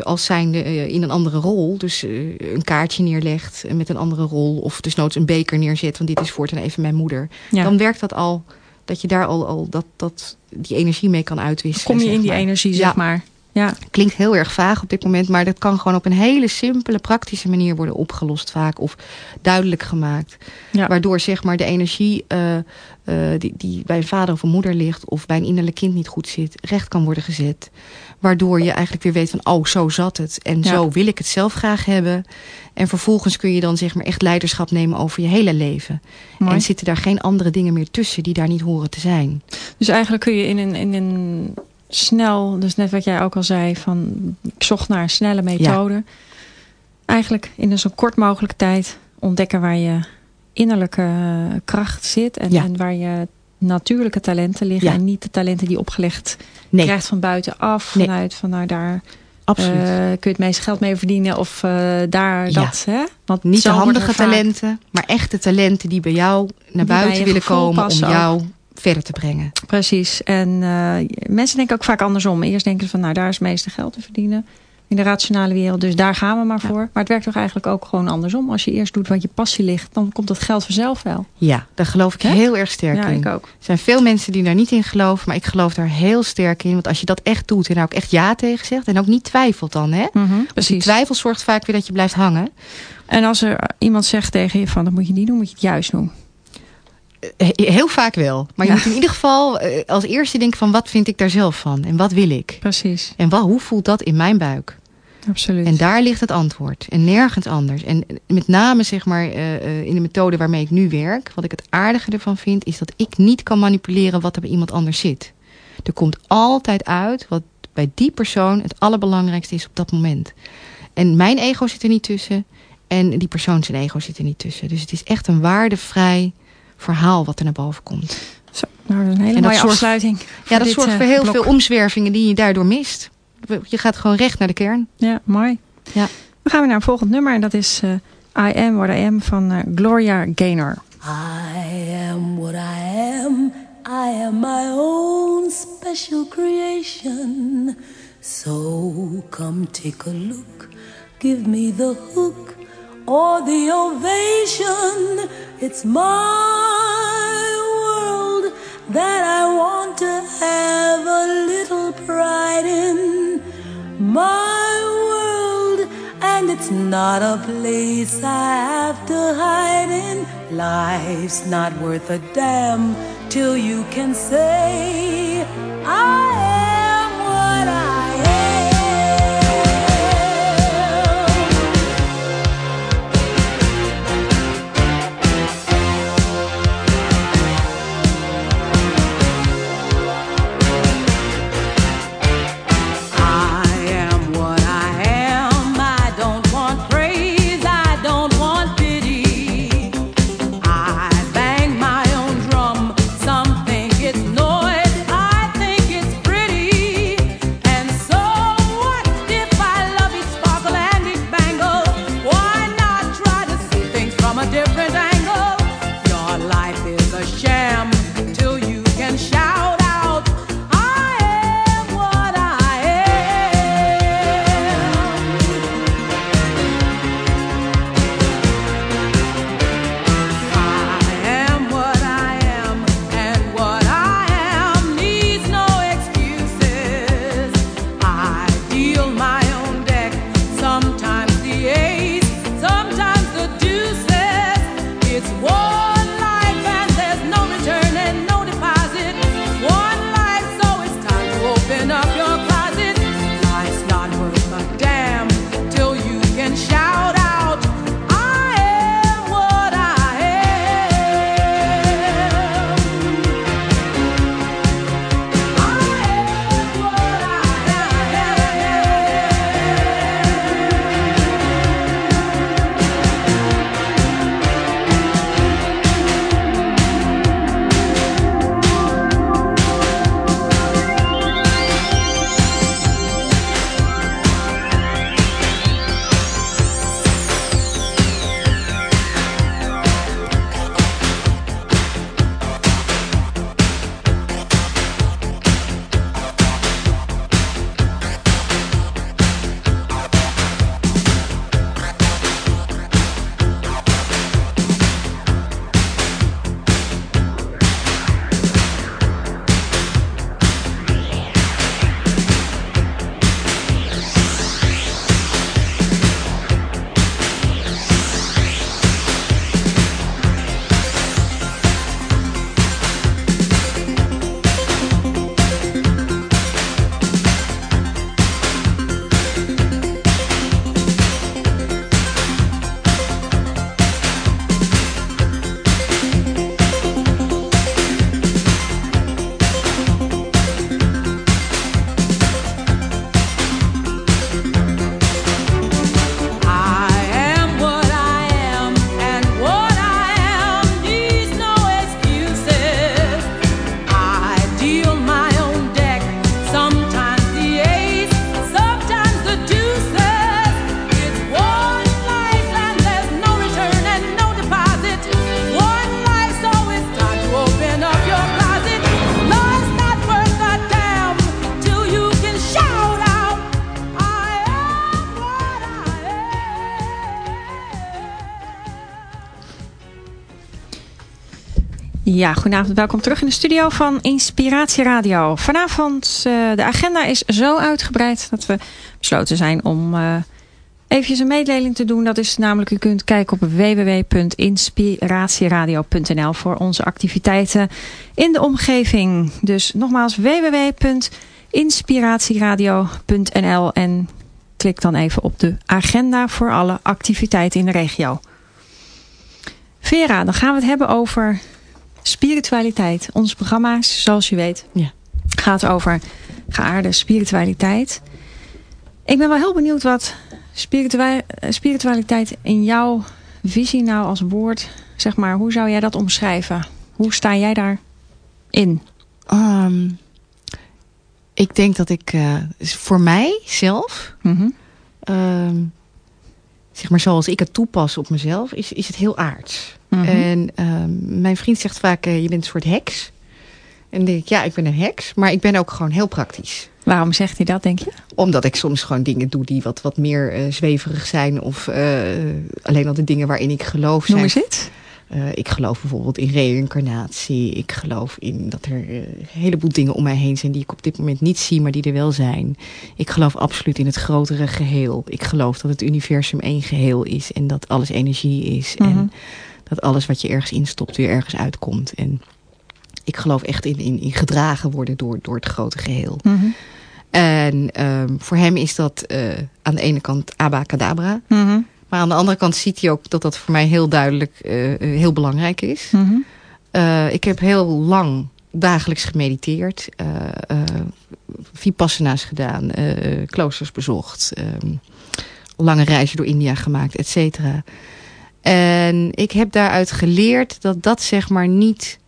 [SPEAKER 3] als zijnde in een andere rol. Dus een kaartje neerlegt met een andere rol. Of dus noods een beker neerzet. Want dit is voortaan even mijn moeder.
[SPEAKER 2] Ja.
[SPEAKER 3] Dan werkt dat al. Dat je daar al, al dat, dat, die energie mee kan uitwisselen.
[SPEAKER 2] Kom je in die
[SPEAKER 3] maar.
[SPEAKER 2] energie,
[SPEAKER 3] Ja.
[SPEAKER 2] zeg maar. Ja,
[SPEAKER 3] Klinkt heel erg vaag op dit moment. Maar dat kan gewoon op een hele simpele, praktische manier worden opgelost vaak. Of duidelijk gemaakt.
[SPEAKER 2] ja.
[SPEAKER 3] Waardoor zeg maar de energie eh, eh, die, die bij een vader of een moeder ligt... of bij een innerlijk kind niet goed zit, recht kan worden gezet. Waardoor je eigenlijk weer weet van, oh, zo zat het. En
[SPEAKER 2] Ja.
[SPEAKER 3] zo wil ik het zelf graag hebben. En vervolgens kun je dan zeg maar echt leiderschap nemen over je hele leven.
[SPEAKER 2] Mooi.
[SPEAKER 3] En zitten daar geen andere dingen meer tussen die daar niet horen te zijn.
[SPEAKER 2] Dus eigenlijk kun je in een, in een snel, dus net wat jij ook al zei, van ik zocht naar een snelle methode. Eigenlijk in een zo kort mogelijke tijd ontdekken waar je innerlijke eh, kracht zit en,
[SPEAKER 3] Ja.
[SPEAKER 2] en waar je natuurlijke talenten liggen
[SPEAKER 3] Ja.
[SPEAKER 2] en niet de talenten die opgelegd
[SPEAKER 3] Nee,
[SPEAKER 2] krijgt van buitenaf.
[SPEAKER 3] Nee.
[SPEAKER 2] Vanuit van nou daar
[SPEAKER 3] absoluut.
[SPEAKER 2] eh, kun je het meeste geld mee verdienen of eh, daar
[SPEAKER 3] Ja.
[SPEAKER 2] dat. Hè? Want
[SPEAKER 3] niet de handige talenten, maar echte talenten die bij jou naar buiten willen komen...
[SPEAKER 2] passen
[SPEAKER 3] om jou verder te brengen.
[SPEAKER 2] Precies. En eh, mensen denken ook vaak andersom. Eerst denken ze van, nou, daar is het meeste geld te verdienen. In de rationale wereld. Dus daar gaan we maar voor. Maar het werkt toch eigenlijk ook gewoon andersom. Als je eerst doet wat je passie ligt, dan komt dat geld vanzelf wel.
[SPEAKER 3] Ja, daar geloof ik heel erg sterk
[SPEAKER 2] ja,
[SPEAKER 3] in.
[SPEAKER 2] ik ook.
[SPEAKER 3] Er zijn veel mensen die daar niet in geloven, maar ik geloof daar heel sterk in. Want als je dat echt doet en daar ook echt ja tegen zegt en ook niet twijfelt dan, hè? Die
[SPEAKER 2] Precies.
[SPEAKER 3] twijfel zorgt vaak weer dat je blijft hangen.
[SPEAKER 2] En als er iemand zegt tegen je van, dat moet je niet doen, moet je het juist doen.
[SPEAKER 3] Eh, Heel vaak wel. Maar je
[SPEAKER 2] Ja.
[SPEAKER 3] moet in ieder geval eh, als eerste denken van wat vind ik daar zelf van? En wat wil ik?
[SPEAKER 2] Precies.
[SPEAKER 3] En wat, hoe voelt dat in mijn buik?
[SPEAKER 2] Absoluut.
[SPEAKER 3] En daar ligt het antwoord. En nergens anders. En met name zeg maar eh, eh, in de methode waarmee ik nu werk. Wat ik het aardige ervan vind. Is dat ik niet kan manipuleren wat er bij iemand anders zit. Er komt altijd uit wat bij die persoon het allerbelangrijkste is op dat moment. En mijn ego zit er niet tussen. En die persoon zijn ego zit er niet tussen. Dus het is echt een waardevrij verhaal wat er naar boven komt.
[SPEAKER 2] Zo, nou, dat is een hele mooie afsluiting.
[SPEAKER 3] Ja, dat
[SPEAKER 2] dit,
[SPEAKER 3] zorgt
[SPEAKER 2] eh,
[SPEAKER 3] voor heel
[SPEAKER 2] blok.
[SPEAKER 3] veel omzwervingen die je daardoor mist. Je gaat gewoon recht naar de kern.
[SPEAKER 2] Ja, mooi.
[SPEAKER 3] Ja.
[SPEAKER 2] Dan gaan we naar een volgend nummer. En dat is eh, I Am What I Am van eh, Gloria Gaynor.
[SPEAKER 6] I am what I am. I am my own special creation. So come take a look. Give me the hook or the ovation. It's my that I want to have a little pride in. My world, and it's not a place I have to hide in. Life's not worth a damn till you can say, I am
[SPEAKER 2] Ja, goedenavond. Welkom terug in de studio van Inspiratie Radio. Vanavond, uh, de agenda is zo uitgebreid dat we besloten zijn om uh, eventjes een mededeling te doen. Dat is namelijk, u kunt kijken op www.inspiratieradio.nl voor onze activiteiten in de omgeving. Dus nogmaals www.inspiratieradio.nl en klik dan even op de agenda voor alle activiteiten in de regio. Vera, dan gaan we het hebben over spiritualiteit. Onze programma's, zoals je weet,
[SPEAKER 3] ja.
[SPEAKER 2] gaat over geaarde spiritualiteit. Ik ben wel heel benieuwd wat spiritualiteit in jouw visie nou als woord, zeg maar, hoe zou jij dat omschrijven? Hoe sta jij daar in?
[SPEAKER 3] Um, ik denk dat ik uh, voor mij zelf,
[SPEAKER 2] mm -hmm.
[SPEAKER 3] um, zeg maar zoals ik het toepas op mezelf, is, is het heel aards.
[SPEAKER 2] Mhm.
[SPEAKER 3] Mm -hmm. En um, mijn vriend zegt vaak, uh, je bent een soort heks. En dan denk ik, ja, ik ben een heks, maar ik ben ook gewoon heel praktisch.
[SPEAKER 2] Waarom zegt hij dat, denk je?
[SPEAKER 3] Omdat ik soms gewoon dingen doe die wat, wat meer uh, zweverig zijn. Of uh, alleen al de dingen waarin ik geloof
[SPEAKER 2] Noem
[SPEAKER 3] zijn.
[SPEAKER 2] eens iets.
[SPEAKER 3] Uh, ik geloof bijvoorbeeld in reïncarnatie. Ik geloof in dat er een heleboel dingen om mij heen zijn die ik op dit moment niet zie, maar die er wel zijn. Ik geloof absoluut in het grotere geheel. Ik geloof dat het universum één geheel is en dat alles energie is.
[SPEAKER 2] Mhm.
[SPEAKER 3] Mm -hmm. En dat alles wat je ergens instopt weer ergens uitkomt. En ik geloof echt in, in, in gedragen worden door, door het grote geheel.
[SPEAKER 2] Mm -hmm.
[SPEAKER 3] En um, voor hem is dat uh, aan de ene kant abacadabra.
[SPEAKER 2] Mm -hmm.
[SPEAKER 3] Maar aan de andere kant ziet hij ook dat dat voor mij heel duidelijk uh, heel belangrijk is.
[SPEAKER 2] Mm -hmm.
[SPEAKER 3] uh, ik heb heel lang dagelijks gemediteerd. Vipassana's gedaan. kloosters bezocht. Um, lange reizen door India gemaakt, et cetera. En ik heb daaruit geleerd dat dat zeg maar niet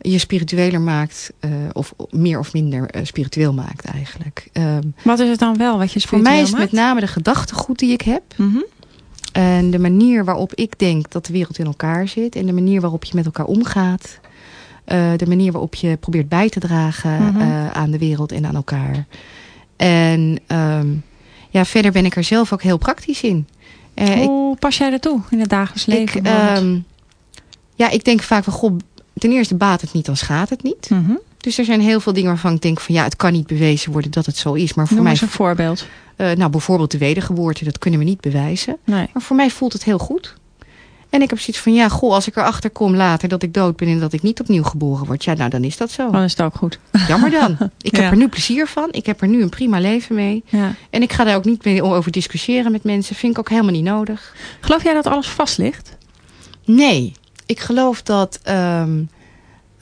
[SPEAKER 3] je spiritueler maakt. Uh, of meer of minder uh, spiritueel maakt eigenlijk. Um,
[SPEAKER 2] wat is het dan wel wat je spiritueel
[SPEAKER 3] Voor mij is het
[SPEAKER 2] maakt?
[SPEAKER 3] met name de gedachtegoed die ik heb.
[SPEAKER 2] Mm -hmm.
[SPEAKER 3] En de manier waarop ik denk dat de wereld in elkaar zit. En de manier waarop je met elkaar omgaat. Uh, de manier waarop je probeert bij te dragen
[SPEAKER 2] Mhm.
[SPEAKER 3] mm -hmm. aan de wereld en aan elkaar. En um, ja, verder ben ik er zelf ook heel praktisch in.
[SPEAKER 2] Hoe ik, pas jij dat toe in het dagelijks leven?
[SPEAKER 3] Ik, um, ja, ik denk vaak van, goh, ten eerste baat het niet, dan schaadt het niet.
[SPEAKER 2] Mm -hmm.
[SPEAKER 3] Dus er zijn heel veel dingen waarvan ik denk van ja, het kan niet bewezen worden dat het zo is. Maar voor
[SPEAKER 2] Noem
[SPEAKER 3] mij
[SPEAKER 2] eens een voorbeeld.
[SPEAKER 3] Uh, nou, bijvoorbeeld de wedergeboorte, dat kunnen we niet bewijzen.
[SPEAKER 2] Nee.
[SPEAKER 3] Maar voor mij voelt het heel goed. En ik heb zoiets van, ja, goh, als ik erachter kom later dat ik dood ben en dat ik niet opnieuw geboren word, ja, nou, dan is dat zo.
[SPEAKER 2] Dan is het ook goed.
[SPEAKER 3] Jammer dan. *laughs* Ik ja. heb er nu plezier van. Ik heb er nu een prima leven mee.
[SPEAKER 2] Ja.
[SPEAKER 3] En ik ga daar ook niet meer over discussiëren met mensen. Vind ik ook helemaal niet nodig.
[SPEAKER 2] Geloof jij dat alles vast ligt?
[SPEAKER 3] Nee. Ik geloof dat, um,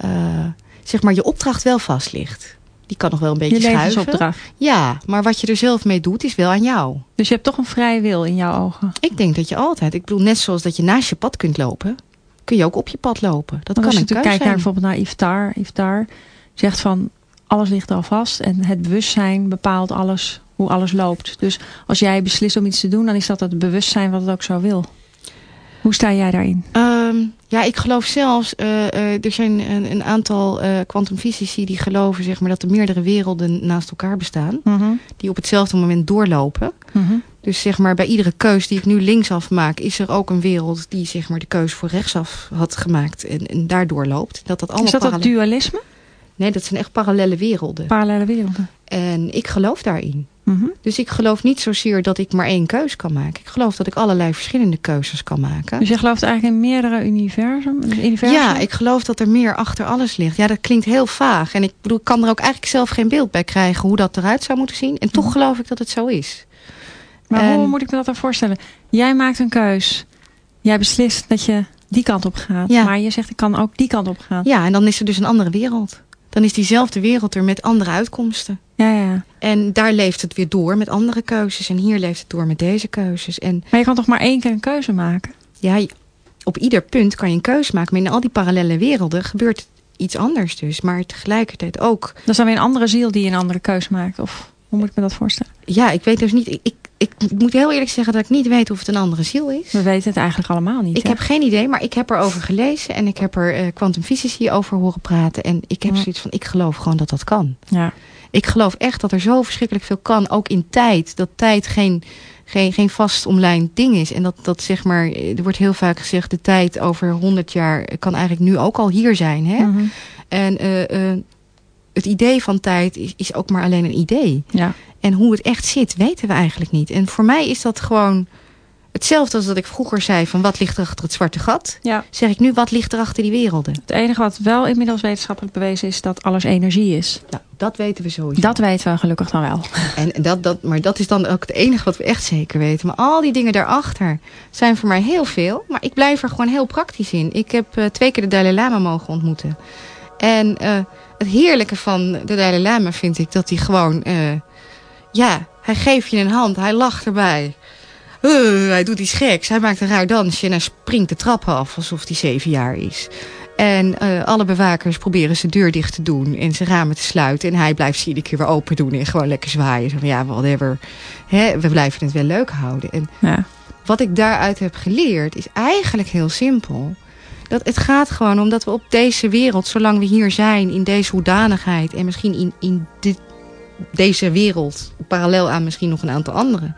[SPEAKER 3] uh, zeg maar, je opdracht wel vast ligt. Die kan nog wel een beetje
[SPEAKER 2] je
[SPEAKER 3] schuiven. Ja, maar wat je er zelf mee doet is wel aan jou.
[SPEAKER 2] Dus je hebt toch een vrije wil in jouw ogen?
[SPEAKER 3] Ik denk dat je altijd... Ik bedoel, net zoals dat je naast je pad kunt lopen... kun je ook op je pad lopen. Dat
[SPEAKER 2] maar
[SPEAKER 3] kan
[SPEAKER 2] als
[SPEAKER 3] een
[SPEAKER 2] je
[SPEAKER 3] keus
[SPEAKER 2] kijkt naar bijvoorbeeld naar Iftar. Iftar zegt van alles ligt al vast. En het bewustzijn bepaalt alles, hoe alles loopt. Dus als jij beslist om iets te doen... dan is dat het bewustzijn wat het ook zo wil. Hoe sta jij daarin?
[SPEAKER 3] Um, ja, ik geloof zelfs, uh, uh, er zijn een, een aantal kwantumfysici uh, die geloven zeg maar, dat er meerdere werelden naast elkaar bestaan.
[SPEAKER 2] Mm -hmm.
[SPEAKER 3] Die op hetzelfde moment doorlopen.
[SPEAKER 2] Mm -hmm.
[SPEAKER 3] Dus zeg maar, bij iedere keus die ik nu linksaf maak, is er ook een wereld die zeg maar, de keus voor rechtsaf had gemaakt en, en daardoor loopt. Dat dat allemaal
[SPEAKER 2] is dat dat dualisme?
[SPEAKER 3] Nee, dat zijn echt parallele werelden.
[SPEAKER 2] Parallele werelden.
[SPEAKER 3] En ik geloof daarin.
[SPEAKER 2] Mm -hmm.
[SPEAKER 3] Dus ik geloof niet zozeer dat ik maar één keus kan maken. Ik geloof dat ik allerlei verschillende keuzes kan maken.
[SPEAKER 2] Dus je gelooft eigenlijk in meerdere universum? universum?
[SPEAKER 3] Ja, ik geloof dat er meer achter alles ligt. Ja, dat klinkt heel vaag. En ik bedoel, ik kan er ook eigenlijk zelf geen beeld bij krijgen hoe dat eruit zou moeten zien. En toch -hmm. geloof ik dat het zo is.
[SPEAKER 2] Maar en... hoe moet ik me dat dan voorstellen? Jij maakt een keus. Jij beslist dat je die kant op gaat.
[SPEAKER 3] Ja.
[SPEAKER 2] Maar je zegt, ik kan ook die kant op gaan.
[SPEAKER 3] Ja, en dan is er dus een andere wereld. Dan is diezelfde wereld er met andere uitkomsten.
[SPEAKER 2] Ja, ja.
[SPEAKER 3] En daar leeft het weer door met andere keuzes. En hier leeft het door met deze keuzes. En,
[SPEAKER 2] maar je kan toch maar één keer een keuze maken?
[SPEAKER 3] Ja, op ieder punt kan je een keuze maken. Maar in al die parallele werelden gebeurt iets anders dus. Maar tegelijkertijd ook...
[SPEAKER 2] Dat is dan weer een andere ziel die een andere keuze maakt? Of hoe moet ik me dat voorstellen?
[SPEAKER 3] Ja, ik weet dus niet... Ik, ik, moet heel eerlijk zeggen dat ik niet weet of het een andere ziel is.
[SPEAKER 2] We weten het eigenlijk allemaal niet.
[SPEAKER 3] Ik
[SPEAKER 2] hè?
[SPEAKER 3] heb geen idee, maar ik heb erover gelezen en ik heb er eh kwantumfysici over horen praten. En ik heb
[SPEAKER 2] Ja.
[SPEAKER 3] zoiets van, ik geloof gewoon dat dat kan.
[SPEAKER 2] Ja.
[SPEAKER 3] Ik geloof echt dat er zo verschrikkelijk veel kan, ook in tijd. Dat tijd geen, geen, geen vast omlijnd ding is. En dat, dat zeg maar, er wordt heel vaak gezegd, de tijd over 100 jaar kan eigenlijk nu ook al hier zijn. Hè?
[SPEAKER 2] Mhm.
[SPEAKER 3] En eh, eh, het idee van tijd is, is ook maar alleen een idee.
[SPEAKER 2] ja.
[SPEAKER 3] En hoe het echt zit, weten we eigenlijk niet. En voor mij is dat gewoon hetzelfde als dat ik vroeger zei van wat ligt er achter het zwarte gat.
[SPEAKER 2] ja.
[SPEAKER 3] Zeg ik nu, wat ligt er achter die werelden?
[SPEAKER 2] Het enige wat wel inmiddels wetenschappelijk bewezen is dat alles energie is.
[SPEAKER 3] Nou, dat weten we sowieso.
[SPEAKER 2] Dat weten we gelukkig dan wel. *laughs*
[SPEAKER 3] En dat, dat, maar dat is dan ook het enige wat we echt zeker weten. Maar al die dingen daarachter zijn voor mij heel veel. Maar ik blijf er gewoon heel praktisch in. Ik heb eh, twee keer de Dalai Lama mogen ontmoeten. En eh, het heerlijke van de Dalai Lama vind ik dat hij gewoon... eh, ja, hij geeft je een hand, hij lacht erbij. Eh, hij doet iets geks, hij maakt een raar dansje en hij springt de trap af alsof hij zeven jaar is. En eh, alle bewakers proberen zijn deur dicht te doen en zijn ramen te sluiten. En hij blijft ze iedere keer weer open doen en gewoon lekker zwaaien. Zo van ja, whatever. Hè, we blijven het wel leuk houden. En
[SPEAKER 2] Ja.
[SPEAKER 3] wat ik daaruit heb geleerd is eigenlijk heel simpel. Dat het gaat gewoon om dat we op deze wereld, zolang we hier zijn, in deze hoedanigheid en misschien in, in dit, deze wereld, parallel aan misschien nog een aantal andere.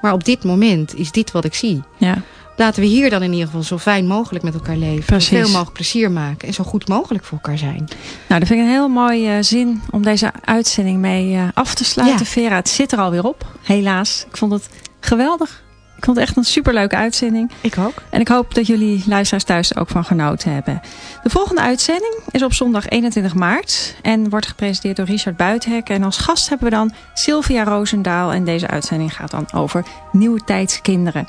[SPEAKER 3] Maar op dit moment is dit wat ik zie.
[SPEAKER 2] ja.
[SPEAKER 3] Laten we hier dan in ieder geval zo fijn mogelijk met elkaar leven.
[SPEAKER 2] Precies.
[SPEAKER 3] Zoveel mogelijk plezier maken en zo goed mogelijk voor elkaar zijn.
[SPEAKER 2] Nou, dat vind ik een heel mooie eh, zin om deze uitzending mee eh, af te sluiten.
[SPEAKER 3] Ja.
[SPEAKER 2] Vera, het zit er alweer op. Helaas. Ik vond het geweldig. Ik vond het echt een superleuke uitzending.
[SPEAKER 3] Ik ook.
[SPEAKER 2] En ik hoop dat jullie luisteraars thuis ook van genoten hebben. De volgende uitzending is op zondag 21 maart. En wordt gepresenteerd door Richard Buitenhek. En als gast hebben we dan Sylvia Roosendaal. En deze uitzending gaat dan over nieuwe tijdskinderen.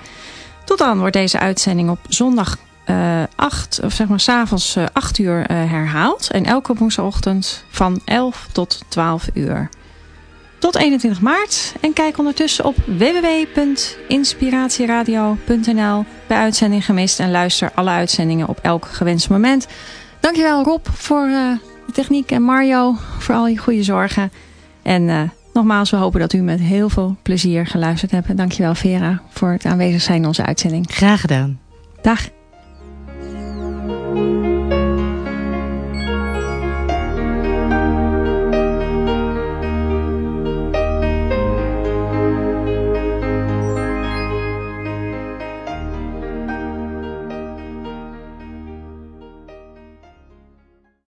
[SPEAKER 2] Tot dan wordt deze uitzending op zondag eh 8, of zeg maar s'avonds eh 8 uur eh, herhaald. En elke woensdagochtend van 11 tot 12 uur. Tot 21 maart. En kijk ondertussen op www.inspiratieradio.nl bij uitzending gemist. En luister alle uitzendingen op elk gewenst moment. Dankjewel Rob voor eh, de techniek en Mario voor al je goede zorgen. En eh, nogmaals, we hopen dat u met heel veel plezier geluisterd hebt. Dankjewel Vera voor het aanwezig zijn in onze uitzending.
[SPEAKER 3] Graag gedaan.
[SPEAKER 2] Dag.